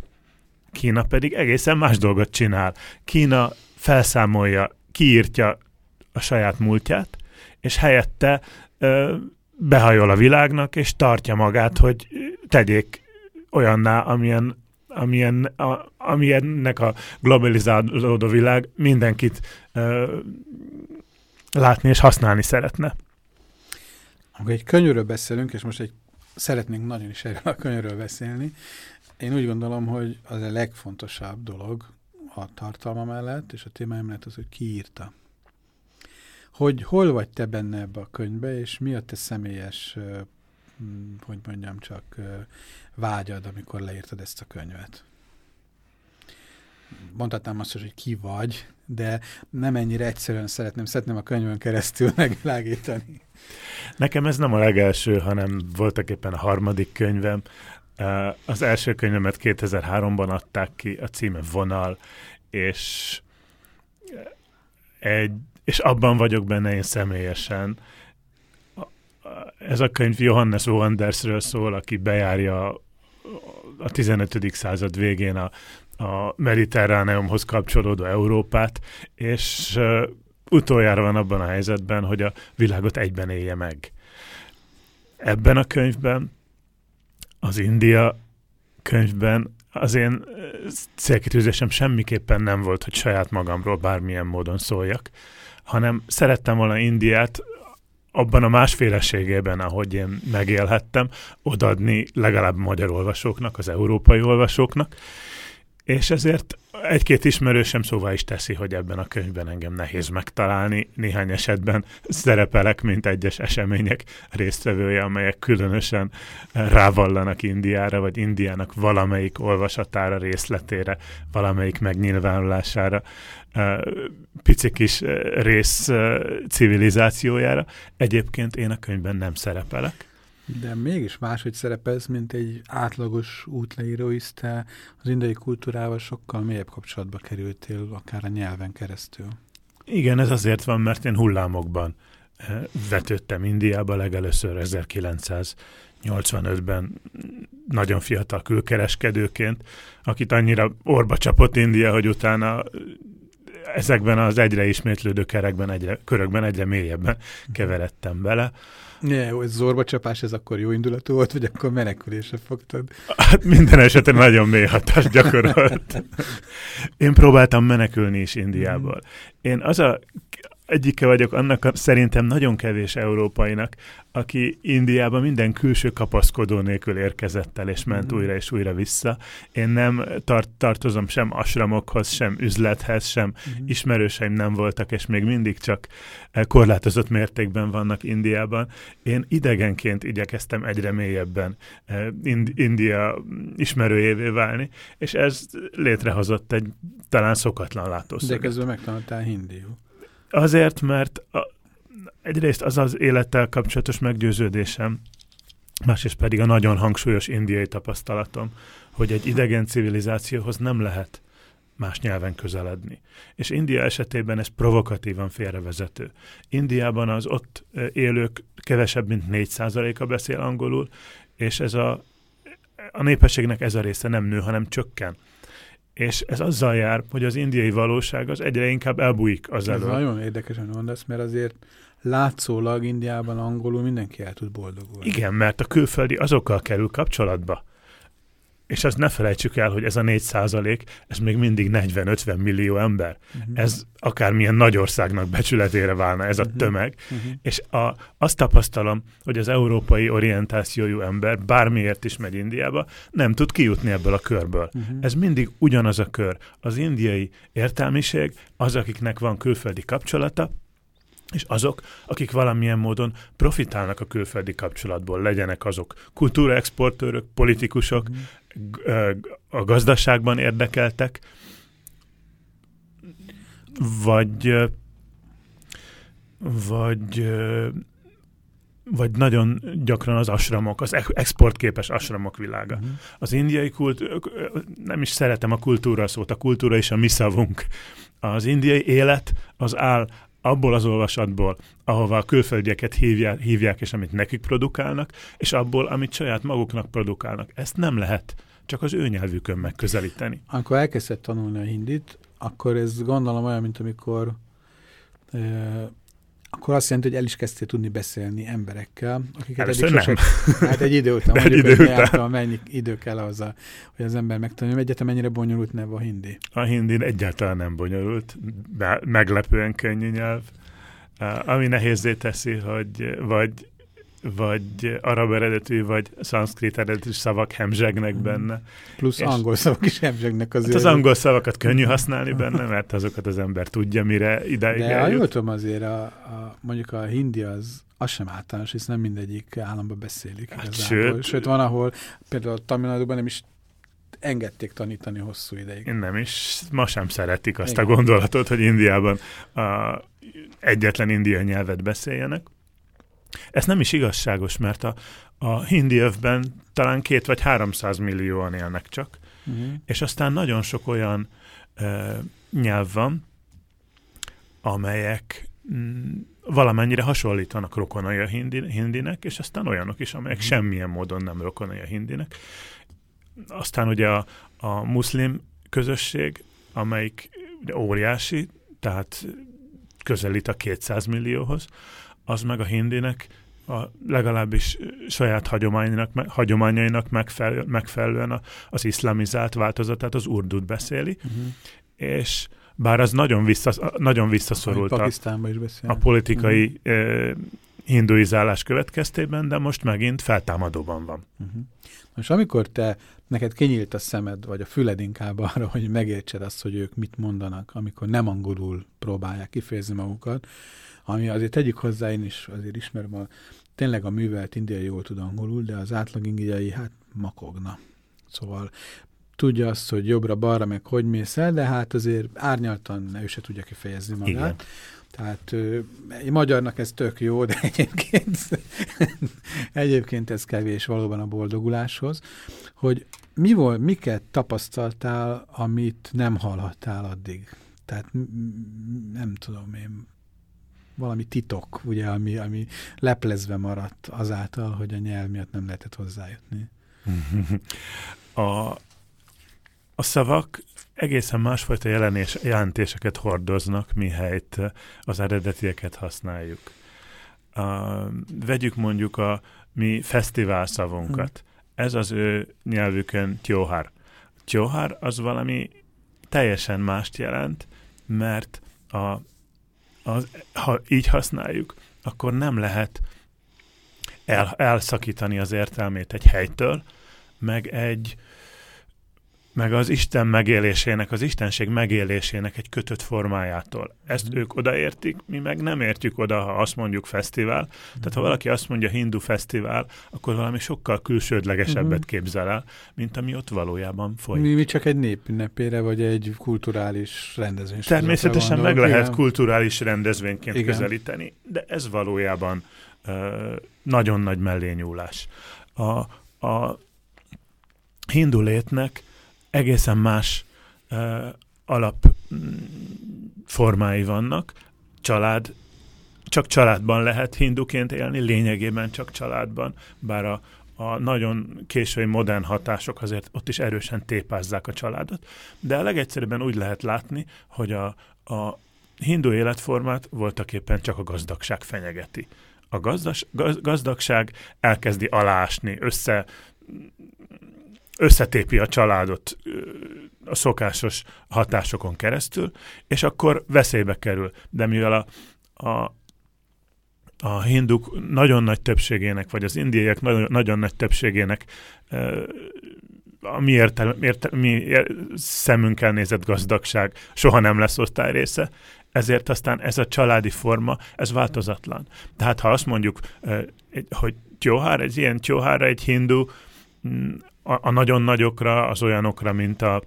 H: Kína pedig egészen más dolgot csinál. Kína felszámolja, kiírtja a saját múltját, és helyette ö, behajol a világnak, és tartja magát, hogy tegyék olyanná, amilyen, amilyen, a, amilyennek a globalizálódó világ mindenkit ö, látni és használni szeretne.
A: Amikor egy könyvről beszélünk, és most egy szeretnénk nagyon is erről a könyvről beszélni. Én úgy gondolom, hogy az a legfontosabb dolog a tartalma mellett, és a témája mellett az, hogy ki. Hogy hol vagy te benne ebbe a könyvbe, és mi a te személyes, hogy mondjam csak, vágyad, amikor leírtad ezt a könyvet. Mondhatnám azt hogy ki vagy, de nem ennyire egyszerűen szeretném, szeretném a könyvön keresztül megvilágítani.
H: Nekem ez nem a legelső, hanem voltak éppen a harmadik könyvem. Uh, Az első könyvemet 2003-ban adták ki, a címe Vonal, és, egy, és abban vagyok benne én személyesen. Ez a könyv Johannes Wandersről szól, aki bejárja a 15. század végén a, a mediterráneumhoz kapcsolódó Európát, és uh, utoljára van abban a helyzetben, hogy a világot egyben élje meg. Ebben a könyvben, az India könyvben az én célkitűzésem semmiképpen nem volt, hogy saját magamról bármilyen módon szóljak, hanem szerettem volna Indiát abban a másféleségében, ahogy én megélhettem, odadni legalább magyar olvasóknak, az európai olvasóknak, és ezért egy-két ismerősem szóvá is teszi, hogy ebben a könyvben engem nehéz megtalálni. Néhány esetben szerepelek, mint egyes események résztvevője, amelyek különösen rávallanak Indiára, vagy Indiának valamelyik olvasatára, részletére, valamelyik megnyilvánulására, pici kis rész civilizációjára. Egyébként én a könyvben nem szerepelek.
A: De mégis máshogy szerepelsz, mint egy átlagos útleíró, hisz te az indiai kultúrával sokkal mélyebb kapcsolatba kerültél, akár a nyelven keresztül.
H: Igen, ez azért van, mert én hullámokban vetődtem Indiába legelőször 1985-ben nagyon fiatal külkereskedőként, akit annyira orba csapott India, hogy utána ezekben az egyre ismétlődő kerekben, egyre, körökben egyre mélyebben keveredtem bele.
A: Jó, ez zorba csapás, ez akkor jó indulatú volt, vagy akkor menekülésre fogtad?
H: Hát minden esetben nagyon mély hatást gyakorolt. Én próbáltam menekülni is Indiából. Én az a egyike vagyok annak a, szerintem nagyon kevés európainak, aki Indiába minden külső kapaszkodó nélkül érkezett el, és ment
A: Mhm.
H: újra és újra vissza. Én nem tart, tartozom sem asramokhoz, sem üzlethez, sem
A: Mhm.
H: ismerőseim nem voltak, és még mindig csak eh, korlátozott mértékben vannak Indiában. Én idegenként igyekeztem egyre mélyebben eh, Ind- India ismerőjévé válni, és ez létrehozott egy talán szokatlan
A: De
H: látószöget.
A: közben megtanultál hindiul.
H: Azért, mert a, egyrészt az az élettel kapcsolatos meggyőződésem, másrészt pedig a nagyon hangsúlyos indiai tapasztalatom, hogy egy idegen civilizációhoz nem lehet más nyelven közeledni. És India esetében ez provokatívan félrevezető. Indiában az ott élők kevesebb, mint 4%-a beszél angolul, és ez a, a népességnek ez a része nem nő, hanem csökken. És ez azzal jár, hogy az indiai valóság az egyre inkább elbújik az
A: Ez
H: elől.
A: nagyon érdekesen mondasz, mert azért látszólag Indiában angolul mindenki el tud boldogulni.
H: Igen, mert a külföldi azokkal kerül kapcsolatba. És azt ne felejtsük el, hogy ez a 4 százalék, ez még mindig 40-50 millió ember.
A: Uh-huh.
H: Ez akármilyen nagy országnak becsületére válna ez a
A: Mhm.
H: tömeg.
A: Uh-huh.
H: És a, azt tapasztalom, hogy az európai orientációjú ember bármiért is megy Indiába, nem tud kijutni ebből a körből.
A: Uh-huh.
H: Ez mindig ugyanaz a kör. Az indiai értelmiség, az, akiknek van külföldi kapcsolata, és azok, akik valamilyen módon profitálnak a külföldi kapcsolatból, legyenek azok kultúraexportőrök, politikusok, ö, a gazdaságban érdekeltek, vagy vagy vagy nagyon gyakran az asramok, az ex- exportképes asramok világa.
A: Uh-huh.
H: Az indiai kult, nem is szeretem a kultúra szót, a kultúra is a mi szavunk. Az indiai élet az áll abból az olvasatból, ahova a külföldieket hívják, hívják, és amit nekik produkálnak, és abból, amit saját maguknak produkálnak. Ezt nem lehet csak az ő nyelvükön megközelíteni.
A: Amikor elkezdted tanulni a hindit, akkor ez gondolom olyan, mint amikor ö, akkor azt jelenti, hogy el is kezdtél tudni beszélni emberekkel, akiket
H: Először
A: eddig
H: nem.
A: sose... Hát egy idő után,
H: De egy idő után.
A: jártam, mennyi idő kell ahhoz, a- hogy az ember megtanulja. Egyetem mennyire bonyolult neve a hindi.
H: A hindi egyáltalán nem bonyolult, be- meglepően könnyű nyelv, ami nehézé teszi, hogy vagy vagy arab eredetű, vagy szanszkrit eredetű szavak hemzsegnek
A: Mhm.
H: benne.
A: Plusz
H: És-
A: angol szavak is hemzsegnek azért.
H: Hát az angol szavakat könnyű használni benne, mert azokat az ember tudja, mire ideig
A: De jól
H: eljut.
A: tudom azért, a, a, mondjuk a hindi az, az sem általános, hisz nem mindegyik államban beszélik.
H: Hát
A: igazából.
H: sőt-
A: sőt, van, ahol például Tamil Nadu-ban nem is engedték tanítani hosszú ideig.
H: Én nem is, ma sem szeretik azt
A: Igen.
H: a gondolatot, hogy Indiában a egyetlen indiai nyelvet beszéljenek. Ez nem is igazságos, mert a, a hindi övben talán két vagy háromszáz millióan élnek csak,
A: Uh-huh.
H: és aztán nagyon sok olyan ö, nyelv van, amelyek mm, valamennyire hasonlítanak rokonai a hindi, hindinek, és aztán olyanok is, amelyek
A: Mhm.
H: semmilyen módon nem rokonai a hindinek. Aztán ugye a, a muszlim közösség, amelyik óriási, tehát közelít a 200 millióhoz, az meg a hindinek a legalábbis saját hagyományainak, me- hagyományainak megfelelő, megfelelően a, az iszlamizált változatát, az urdut beszéli,
A: Uh-huh.
H: és bár az nagyon, vissza, nagyon visszaszorult a, a politikai
A: Mhm.
H: uh, hinduizálás következtében, de most megint feltámadóban van.
A: Uh-huh. Most amikor te, neked kinyílt a szemed, vagy a füled inkább arra, hogy megértsed azt, hogy ők mit mondanak, amikor nem angolul próbálják kifejezni magukat, ami azért tegyük hozzá, én is azért ismerem, a, tényleg a művelt indiai jól tud angolul, de az átlag indiai hát makogna. Szóval tudja azt, hogy jobbra-balra meg hogy mész el, de hát azért árnyaltan ő se tudja kifejezni magát.
H: Igen.
A: Tehát egy magyarnak ez tök jó, de egyébként, egyébként ez kevés valóban a boldoguláshoz, hogy mi volt, miket tapasztaltál, amit nem hallhattál addig? Tehát nem tudom én, valami titok, ugye, ami, ami leplezve maradt azáltal, hogy a nyelv miatt nem lehetett hozzájutni.
H: A, a szavak egészen másfajta jelenés, jelentéseket hordoznak, mihelyt az eredetieket használjuk. Uh, vegyük mondjuk a mi fesztivál szavunkat. Ez az ő nyelvükön tjóhár. Tjóhár az valami teljesen mást jelent, mert a, az, ha így használjuk, akkor nem lehet el, elszakítani az értelmét egy helytől, meg egy meg az Isten megélésének, az Istenség megélésének egy kötött formájától. Ezt
A: Mhm.
H: ők odaértik, mi meg nem értjük oda, ha azt mondjuk fesztivál. Tehát ha valaki azt mondja hindu fesztivál, akkor valami sokkal külsődlegesebbet
A: Mhm.
H: képzel el, mint ami ott valójában folyik.
A: Mi, mi csak egy népünnepére, vagy egy kulturális rendezvény.
H: Természetesen meg lehet kulturális rendezvényként
A: Igen.
H: közelíteni, de ez valójában ö, nagyon nagy mellényúlás. A, a hindu létnek egészen más ö, alap mm, vannak. Család, csak családban lehet hinduként élni, lényegében csak családban, bár a, a nagyon késői modern hatások azért ott is erősen tépázzák a családot, de a legegyszerűbben úgy lehet látni, hogy a, a hindu életformát voltak éppen csak a gazdagság fenyegeti. A gazdas, gaz, gazdagság elkezdi alásni, össze, összetépi a családot a szokásos hatásokon keresztül, és akkor veszélybe kerül. De mivel a, a, a hinduk nagyon nagy többségének, vagy az indiaiak nagyon, nagyon nagy többségének a mi, értel, értel, mi szemünkkel nézett gazdagság soha nem lesz osztály része, ezért aztán ez a családi forma, ez változatlan. Tehát ha azt mondjuk, hogy tjóhár, egy ilyen tjóhára egy hindu, a, a nagyon nagyokra, az olyanokra, mint a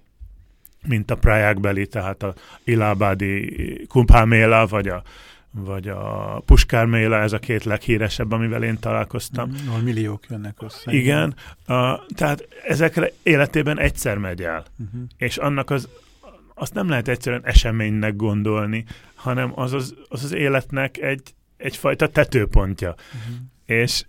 H: mint a Prayagbeli, tehát a Ilabádi Kumbh Méla, vagy a, vagy a Puskár Méla, ez a két leghíresebb, amivel én találkoztam.
A: Mm, ahol milliók jönnek össze.
H: Igen, a, tehát ezekre életében egyszer megy el,
A: Uh-huh.
H: és annak az, azt nem lehet egyszerűen eseménynek gondolni, hanem az az, az, az életnek egy, egyfajta tetőpontja.
A: Uh-huh.
H: És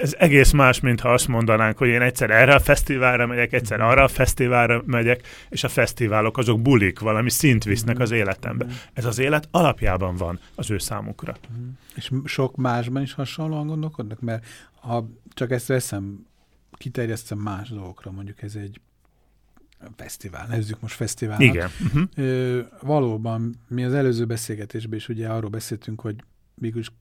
H: ez egész más, mint ha azt mondanánk, hogy én egyszer erre a fesztiválra megyek, egyszer arra a fesztiválra megyek, és a fesztiválok azok bulik, valami szint visznek az életembe. Ez az élet alapjában van az ő számukra.
A: Uh-huh. És sok másban is hasonlóan gondolkodnak? Mert ha csak ezt veszem, kiterjesztem más dolgokra, mondjuk ez egy fesztivál, nevezzük most fesztiválnak.
H: Igen. Uh-huh.
A: Ö, valóban, mi az előző beszélgetésben is ugye arról beszéltünk, hogy végül is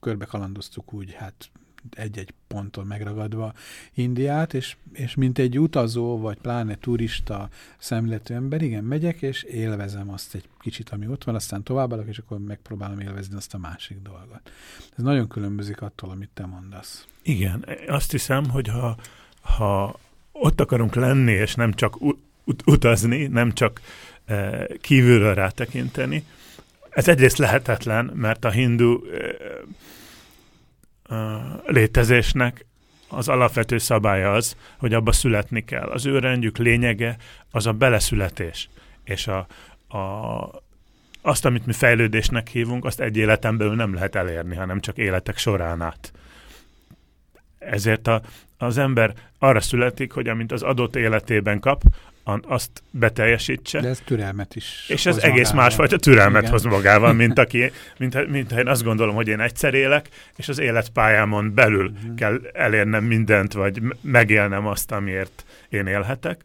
A: körbe kalandoztuk úgy, hát egy-egy ponton megragadva Indiát, és, és mint egy utazó, vagy pláne turista szemletű ember, igen, megyek, és élvezem azt egy kicsit, ami ott van, aztán továbbadok, és akkor megpróbálom élvezni azt a másik dolgot. Ez nagyon különbözik attól, amit te mondasz.
H: Igen, azt hiszem, hogy ha, ha ott akarunk lenni, és nem csak ut- utazni, nem csak e, kívülről rátekinteni, ez egyrészt lehetetlen, mert a hindu e, létezésnek az alapvető szabálya az, hogy abba születni kell. Az ő lényege az a beleszületés. És a, a, azt, amit mi fejlődésnek hívunk, azt egy életen belül nem lehet elérni, hanem csak életek során át. Ezért a, az ember arra születik, hogy amint az adott életében kap, azt beteljesítse.
A: De ez türelmet is.
H: És ez egész magával. másfajta türelmet Igen. hoz magával, mint, aki, mint, mint én azt gondolom, hogy én egyszer élek, és az életpályámon belül uh-huh. kell elérnem mindent, vagy megélnem azt, amiért én élhetek.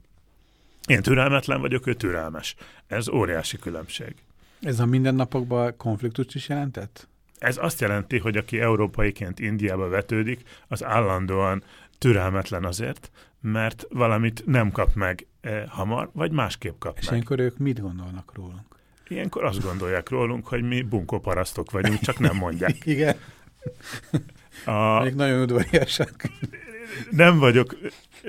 H: Én türelmetlen vagyok, ő türelmes. Ez óriási különbség.
A: Ez a mindennapokban konfliktust is jelentett?
H: Ez azt jelenti, hogy aki európaiként Indiába vetődik, az állandóan türelmetlen azért, mert valamit nem kap meg eh, hamar, vagy másképp kap
A: És ilyenkor ők mit gondolnak rólunk?
H: Ilyenkor azt gondolják rólunk, hogy mi bunkóparasztok vagyunk, csak nem mondják.
A: Igen. A... Még nagyon udvariasak.
H: Nem vagyok,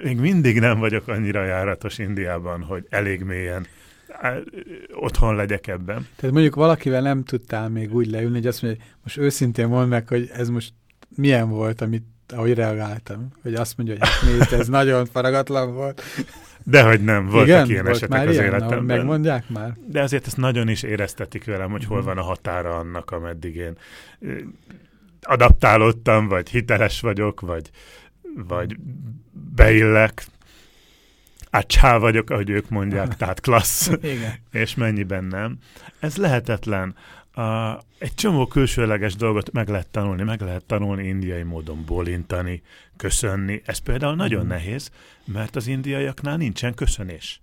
H: még mindig nem vagyok annyira járatos Indiában, hogy elég mélyen otthon legyek ebben.
A: Tehát mondjuk valakivel nem tudtál még úgy leülni, hogy azt mondja, hogy most őszintén mondd meg, hogy ez most milyen volt, amit ahogy reagáltam, hogy azt mondja, hogy hát nézd, ez nagyon faragatlan volt.
H: Dehogy nem, voltak Igen, ilyen volt esetek
A: már
H: az
A: ilyen,
H: életemben.
A: Megmondják már?
H: De azért ezt nagyon is éreztetik velem, hogy hol mhm. van a határa annak, ameddig én adaptálódtam, vagy hiteles vagyok, vagy, vagy beillek, ácsá vagyok, ahogy ők mondják, tehát klassz,
A: Igen.
H: és mennyiben nem. Ez lehetetlen. A, egy csomó külsőleges dolgot meg lehet tanulni, meg lehet tanulni indiai módon bolintani, köszönni. Ez például nagyon mm. nehéz, mert az indiaiaknál nincsen köszönés.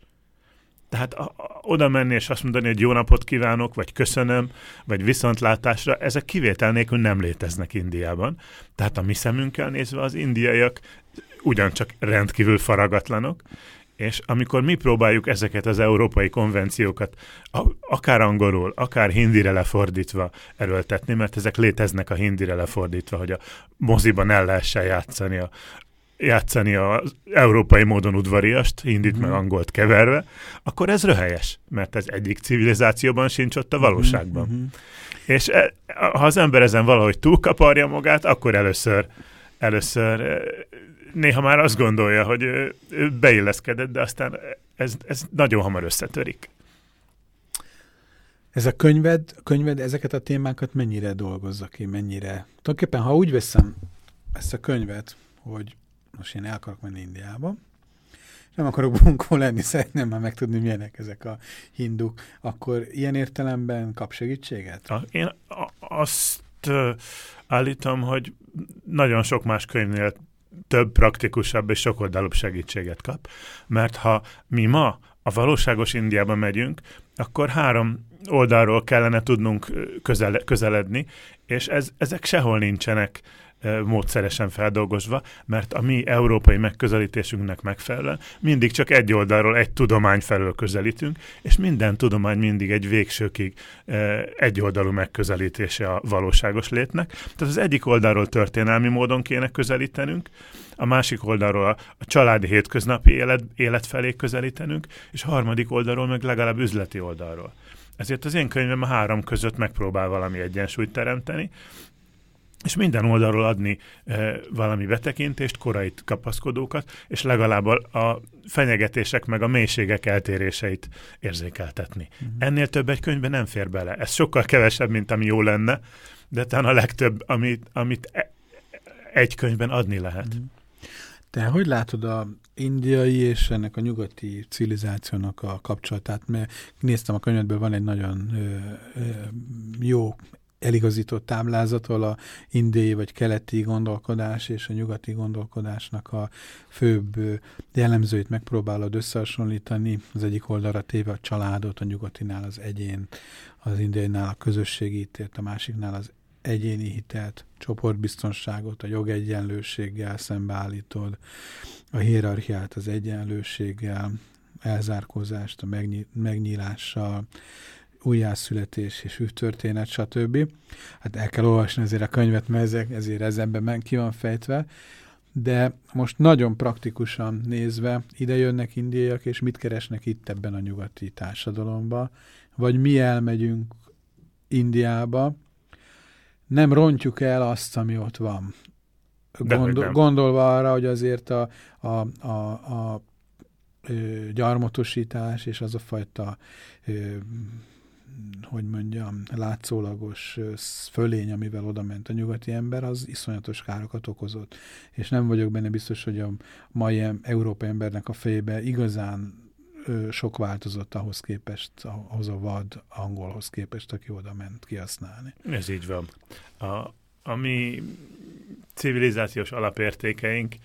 H: Tehát a, a, oda menni és azt mondani, hogy jó napot kívánok, vagy köszönöm, vagy viszontlátásra, ezek kivétel nélkül nem léteznek Indiában. Tehát a mi szemünkkel nézve az indiaiak ugyancsak rendkívül faragatlanok, és amikor mi próbáljuk ezeket az európai konvenciókat akár angolul, akár hindire lefordítva erőltetni, mert ezek léteznek a hindire lefordítva, hogy a moziban el lehessen játszani a, játszani az európai módon udvariast, hindit meg mhm. angolt keverve, akkor ez röhelyes, mert ez egyik civilizációban sincs ott a mhm, valóságban. Mm-hmm. És e, ha az ember ezen valahogy túlkaparja magát, akkor először, először néha már azt gondolja, hogy ő, ő beilleszkedett, de aztán ez, ez nagyon hamar összetörik.
A: Ez a könyved, könyved ezeket a témákat mennyire dolgozza ki, mennyire? Tulajdonképpen, ha úgy veszem ezt a könyvet, hogy most én el akarok menni Indiába, nem akarok bunkó lenni, szeretném már megtudni, milyenek ezek a hinduk, akkor ilyen értelemben kap segítséget?
H: Én azt állítom, hogy nagyon sok más könyvnél több praktikusabb és sokoldalúbb segítséget kap. Mert ha mi ma a valóságos Indiába megyünk, akkor három oldalról kellene tudnunk közele, közeledni, és ez, ezek sehol nincsenek módszeresen feldolgozva, mert a mi európai megközelítésünknek megfelelően mindig csak egy oldalról, egy tudomány felől közelítünk, és minden tudomány mindig egy végsőkig egyoldalú megközelítése a valóságos létnek. Tehát az egyik oldalról történelmi módon kéne közelítenünk, a másik oldalról a családi hétköznapi élet, élet felé közelítenünk, és a harmadik oldalról meg legalább üzleti oldalról. Ezért az én könyvem a három között megpróbál valami egyensúlyt teremteni, és minden oldalról adni e, valami betekintést, korai kapaszkodókat, és legalább a, fenyegetések meg a mélységek eltéréseit érzékeltetni. Uh-huh. Ennél több egy könyvben nem fér bele. Ez sokkal kevesebb, mint ami jó lenne, de talán a legtöbb, amit, amit e, egy könyvben adni lehet. Uh-huh.
A: Te hogy látod a indiai és ennek a nyugati civilizációnak a kapcsolatát? Mert néztem a könyvedből, van egy nagyon ö, ö, jó eligazított táblázatol a indiai vagy keleti gondolkodás és a nyugati gondolkodásnak a főbb jellemzőit megpróbálod összehasonlítani. Az egyik oldalra téve a családot, a nyugatinál az egyén, az indiainál a közösségi a másiknál az egyéni hitelt, csoportbiztonságot, a jogegyenlőséggel szembeállítod, a hierarchiát az egyenlőséggel, elzárkózást a megny megnyílással, újjászületés és történet, stb. Hát el kell olvasni azért a könyvet, mert ezek, ezért ez ebben ki van fejtve, de most nagyon praktikusan nézve ide jönnek indiaiak, és mit keresnek itt ebben a nyugati társadalomba, vagy mi elmegyünk Indiába, nem rontjuk el azt, ami ott van. Gondol, gondolva arra, hogy azért a, a, a, a gyarmatosítás és az a fajta ö, hogy mondjam, látszólagos fölény, amivel oda ment a nyugati ember, az iszonyatos károkat okozott. És nem vagyok benne biztos, hogy a mai európai embernek a fejébe igazán sok változott ahhoz képest, ahhoz a vad angolhoz képest, aki oda ment kihasználni.
H: Ez így van. A, a mi civilizációs alapértékeink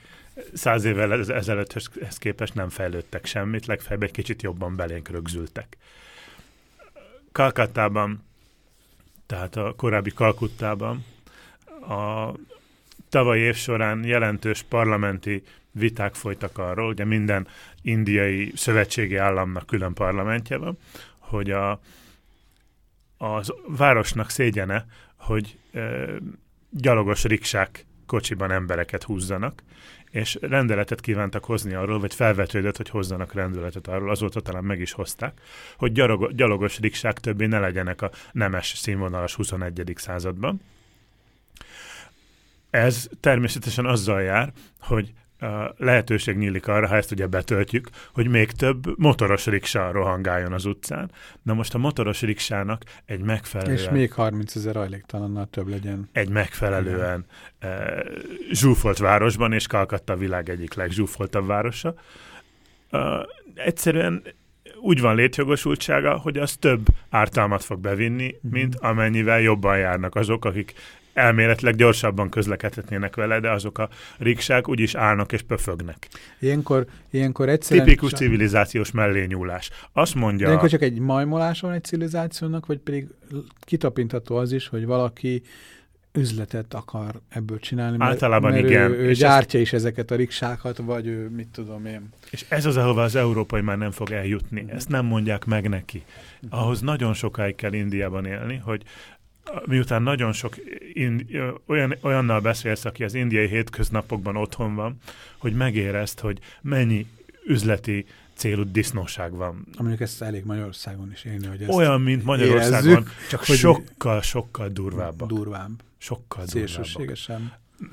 H: száz évvel ez- ezelőtthez képest nem fejlődtek semmit, legfeljebb egy kicsit jobban belénk rögzültek. Kalkattában, tehát a korábbi Kalkuttában a tavalyi év során jelentős parlamenti viták folytak arról, ugye minden indiai szövetségi államnak külön parlamentje van, hogy a, az városnak szégyene, hogy ö, gyalogos riksák kocsiban embereket húzzanak, és rendeletet kívántak hozni arról, vagy felvetődött, hogy hozzanak rendeletet arról, azóta talán meg is hozták, hogy gyalog, gyalogos riksák többé ne legyenek a nemes színvonalas 21. században. Ez természetesen azzal jár, hogy lehetőség nyílik arra, ha ezt ugye betöltjük, hogy még több motoros riksa rohangáljon az utcán. Na most a motoros riksának egy megfelelően...
A: És még 30 ezer rajléktalannal több legyen.
H: egy megfelelően uh, zsúfolt városban, és Kalkatta a világ egyik legzsúfoltabb városa. Uh, egyszerűen úgy van létjogosultsága, hogy az több ártalmat fog bevinni, mint amennyivel jobban járnak azok, akik elméletileg gyorsabban közlekedhetnének vele, de azok a riksák úgyis állnak és pöfögnek.
A: Ilyenkor, ilyenkor egyszerűen...
H: Tipikus
A: csak-
H: civilizációs mellényúlás. Azt
A: De
H: mondja...
A: ilyenkor csak egy majmolás van egy civilizációnak, vagy pedig kitapintható az is, hogy valaki üzletet akar ebből csinálni, mert,
H: Általában
A: mert
H: igen,
A: ő, ő
H: és
A: gyártja is ezeket a riksákat, vagy ő, mit tudom én.
H: És ez az, ahova az európai már nem fog eljutni. Ezt nem mondják meg neki. Ahhoz nagyon sokáig kell Indiában élni, hogy miután nagyon sok ind, olyan, olyannal beszélsz, aki az indiai hétköznapokban otthon van, hogy megérezd, hogy mennyi üzleti célú disznóság van.
A: Mondjuk ezt elég Magyarországon is élni, hogy ezt
H: Olyan, mint Magyarországon,
A: érezzük,
H: csak
A: hogy-
H: sokkal, sokkal durvábbak.
A: durvább,
H: Sokkal durvábbak.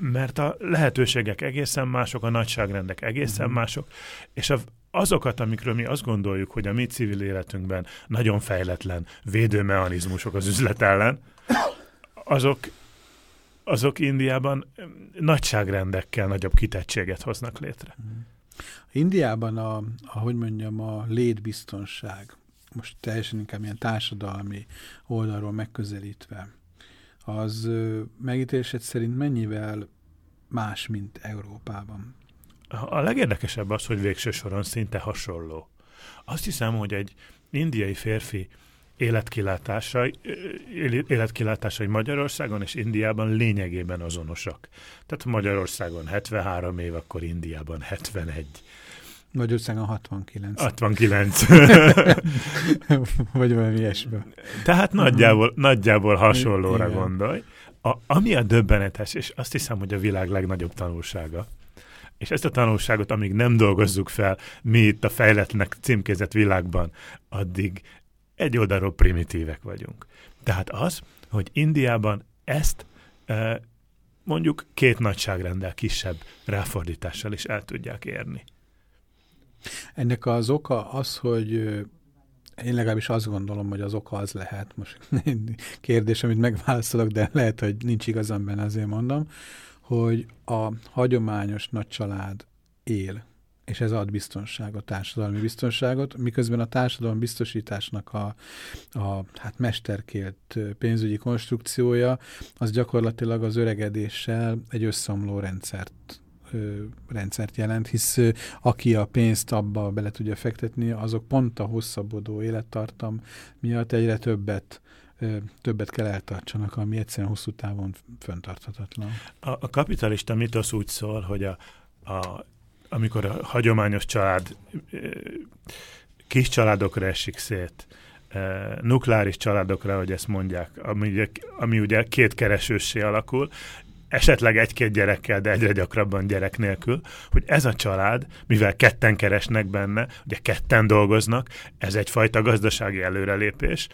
H: Mert a lehetőségek egészen mások, a nagyságrendek egészen
A: Mhm.
H: mások, és a, azokat, amikről mi azt gondoljuk, hogy a mi civil életünkben nagyon fejletlen védőmechanizmusok az üzlet ellen, azok, azok Indiában nagyságrendekkel nagyobb kitettséget hoznak létre.
A: Indiában a, ahogy mondjam, a létbiztonság, most teljesen inkább ilyen társadalmi oldalról megközelítve, az megítélésed szerint mennyivel más, mint Európában?
H: A a legérdekesebb az, hogy végső soron szinte hasonló. Azt hiszem, hogy egy indiai férfi életkilátásai, él- életkilátásai Magyarországon és Indiában lényegében azonosak. Tehát Magyarországon 73 év, akkor Indiában 71.
A: Magyarországon 69.
H: 69.
A: vagy valami ilyesmi.
H: Tehát nagyjából, nagyjából hasonlóra
A: Igen.
H: gondolj. A, ami a döbbenetes, és azt hiszem, hogy a világ legnagyobb tanulsága, és ezt a tanulságot, amíg nem dolgozzuk fel, mi itt a fejletnek címkézett világban, addig egy oldalról primitívek vagyunk. Tehát az, hogy Indiában ezt e, mondjuk két nagyságrendel kisebb ráfordítással is el tudják érni.
A: Ennek az oka az, hogy én legalábbis azt gondolom, hogy az oka az lehet, most kérdés, amit megválaszolok, de lehet, hogy nincs igazam benne, azért mondom, hogy a hagyományos nagycsalád él, és ez ad biztonságot, társadalmi biztonságot, miközben a társadalom biztosításnak a, a hát mesterkélt pénzügyi konstrukciója, az gyakorlatilag az öregedéssel egy összeomló rendszert rendszert jelent, hisz aki a pénzt abba bele tudja fektetni, azok pont a hosszabbodó élettartam miatt egyre többet többet kell eltartsanak, ami egyszerűen hosszú távon föntarthatatlan.
H: A, a kapitalista mitosz úgy szól, hogy a, a, amikor a hagyományos család kis családokra esik szét, nukleáris családokra, hogy ezt mondják, ami, ugye- ami ugye két keresőssé alakul, esetleg egy-két gyerekkel, de egyre gyakrabban gyerek nélkül, hogy ez a család, mivel ketten keresnek benne, ugye ketten dolgoznak, ez egyfajta gazdasági előrelépés,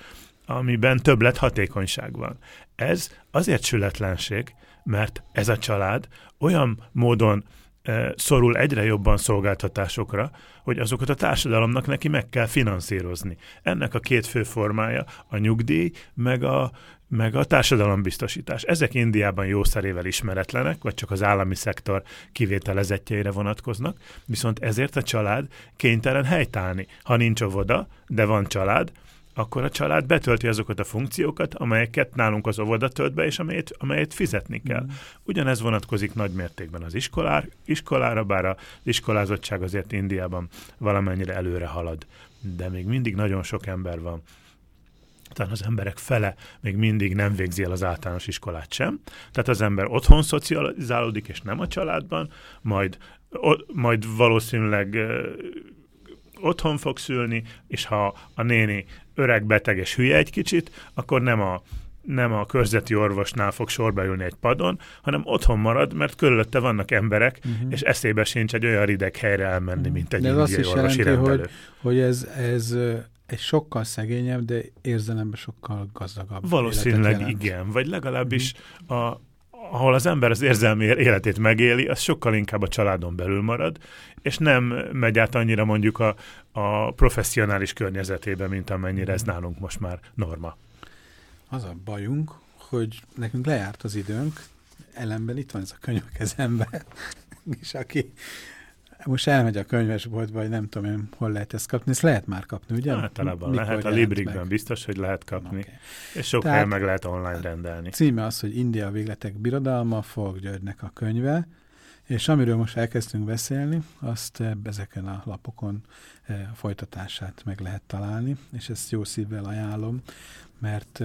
H: amiben többlet hatékonyság van. Ez azért sületlenség, mert ez a család olyan módon szorul egyre jobban szolgáltatásokra, hogy azokat a társadalomnak neki meg kell finanszírozni. Ennek a két fő formája a nyugdíj, meg a, meg a társadalombiztosítás. Ezek Indiában jószerével ismeretlenek, vagy csak az állami szektor kivételezettjeire vonatkoznak, viszont ezért a család kénytelen helytállni. Ha nincs óvoda, de van család, akkor a család betölti azokat a funkciókat, amelyeket nálunk az óvoda tölt be, és amelyet, amelyet fizetni kell. Ugyanez vonatkozik nagy mértékben az iskolár, iskolára, bár az iskolázottság azért Indiában valamennyire előre halad, de még mindig nagyon sok ember van, talán az emberek fele még mindig nem végzi el az általános iskolát sem. Tehát az ember otthon szocializálódik, és nem a családban, majd, o, majd valószínűleg otthon fog szülni, és ha a néni öreg, beteg és hülye egy kicsit, akkor nem a nem a körzeti orvosnál fog sorba ülni egy padon, hanem otthon marad, mert körülötte vannak emberek, uh-huh. és eszébe sincs egy olyan rideg helyre elmenni, mint egy
A: De ez azt is jelenti,
H: rendelő.
A: hogy, hogy ez, ez egy sokkal szegényebb, de érzelemben sokkal gazdagabb.
H: Valószínűleg igen, vagy legalábbis a, ahol az ember az érzelmi életét megéli, az sokkal inkább a családon belül marad, és nem megy át annyira mondjuk a, a professzionális környezetébe, mint amennyire ez nálunk most már norma.
A: Az a bajunk, hogy nekünk lejárt az időnk, ellenben itt van ez a könyv kezemben, és aki most elmegy a könyvesboltba, vagy nem tudom én, hol lehet ezt kapni, ezt lehet már kapni, ugye?
H: Általában
A: Mikor
H: lehet, a Librikben biztos, hogy lehet kapni,
A: Oké.
H: és sok
A: Tehát-
H: helyen meg lehet online rendelni.
A: Címe az, hogy India végletek birodalma, Fogg Györgynek a könyve, és amiről most elkezdtünk beszélni, azt eh, ezeken a lapokon a folytatását meg lehet találni, és ezt jó szívvel ajánlom, mert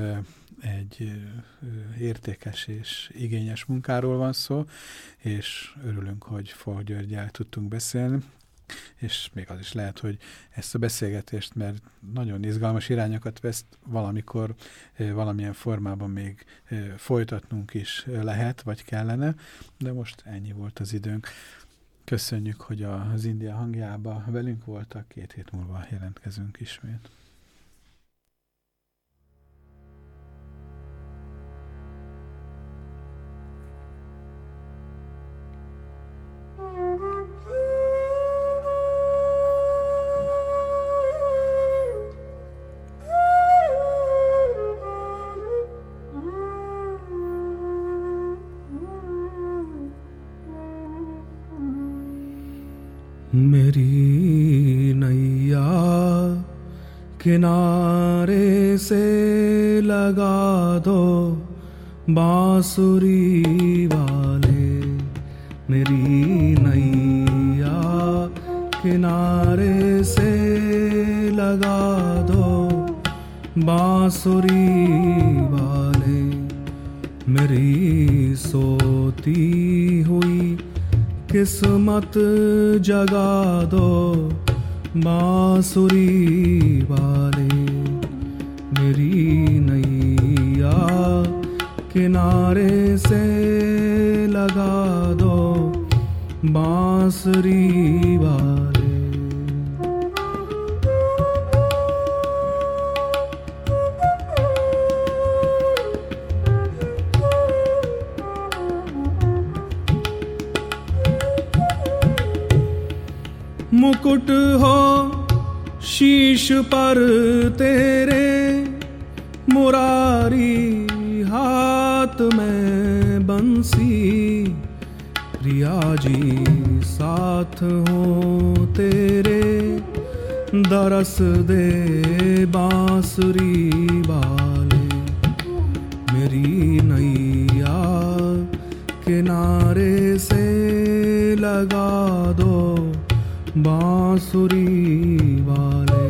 A: egy értékes és igényes munkáról van szó, és örülünk, hogy Fogg Györgyel tudtunk beszélni, és még az is lehet, hogy ezt a beszélgetést, mert nagyon izgalmas irányokat vesz, valamikor valamilyen formában még folytatnunk is eh, lehet, vagy kellene, de most ennyi volt az időnk. Köszönjük, hogy az India hangjába velünk voltak, két hét múlva jelentkezünk ismét.
B: मेरी नैया किनारे से लगा दो बांसुरी वाले। मेरी नैया किनारे से लगा दो बांसुरी वाले। मेरी सोती हुई किस्मत जगा दो बांसुरी वाले। मेरी नैया किनारे से लगा दो बांसुरी वाले। मुकुट हो, शीश पर तेरे मुरारी हाथ में बंसी प्रिया जी साथ हो तेरे, दरस दे बांसुरी वाले बांसुरी वाले।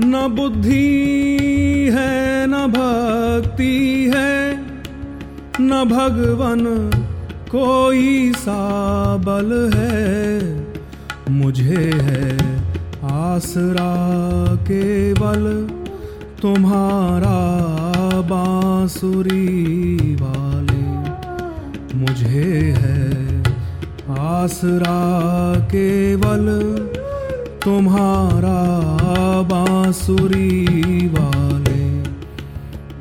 B: न बुद्धि है न भक्ति है न भगवान कोई सा बल है मुझे है आसरा केवल, तुम्हारा बांसुरी वाले मुझे है आसरा केवल, तुम्हारा बांसुरी वाले,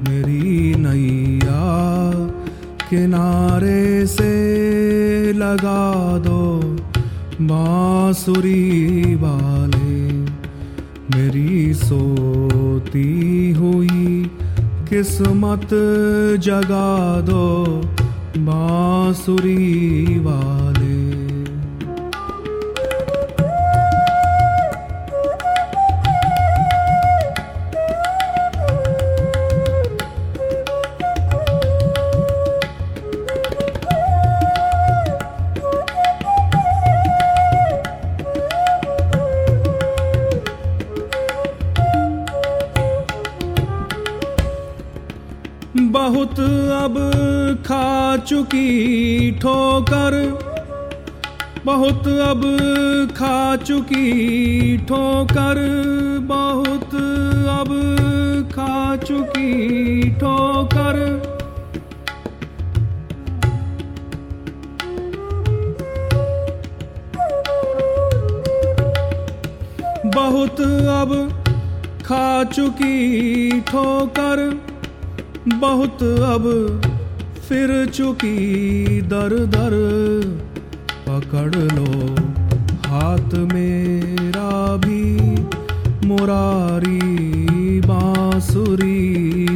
B: मेरी नैया किनारे से लगा दो बांसुरी वाले मेरी सोती हुई किस्मत जगा दो बांसुरी वाले चुकी ठोकर, बहुत अब खा चुकी ठोकर, बहुत अब खा चुकी ठोकर। बहुत अब खा चुकी ठोकर, बहुत अब फिर चुकी दर दर पकड़ लो हाथ मेरा भी मुरारी बांसुरी।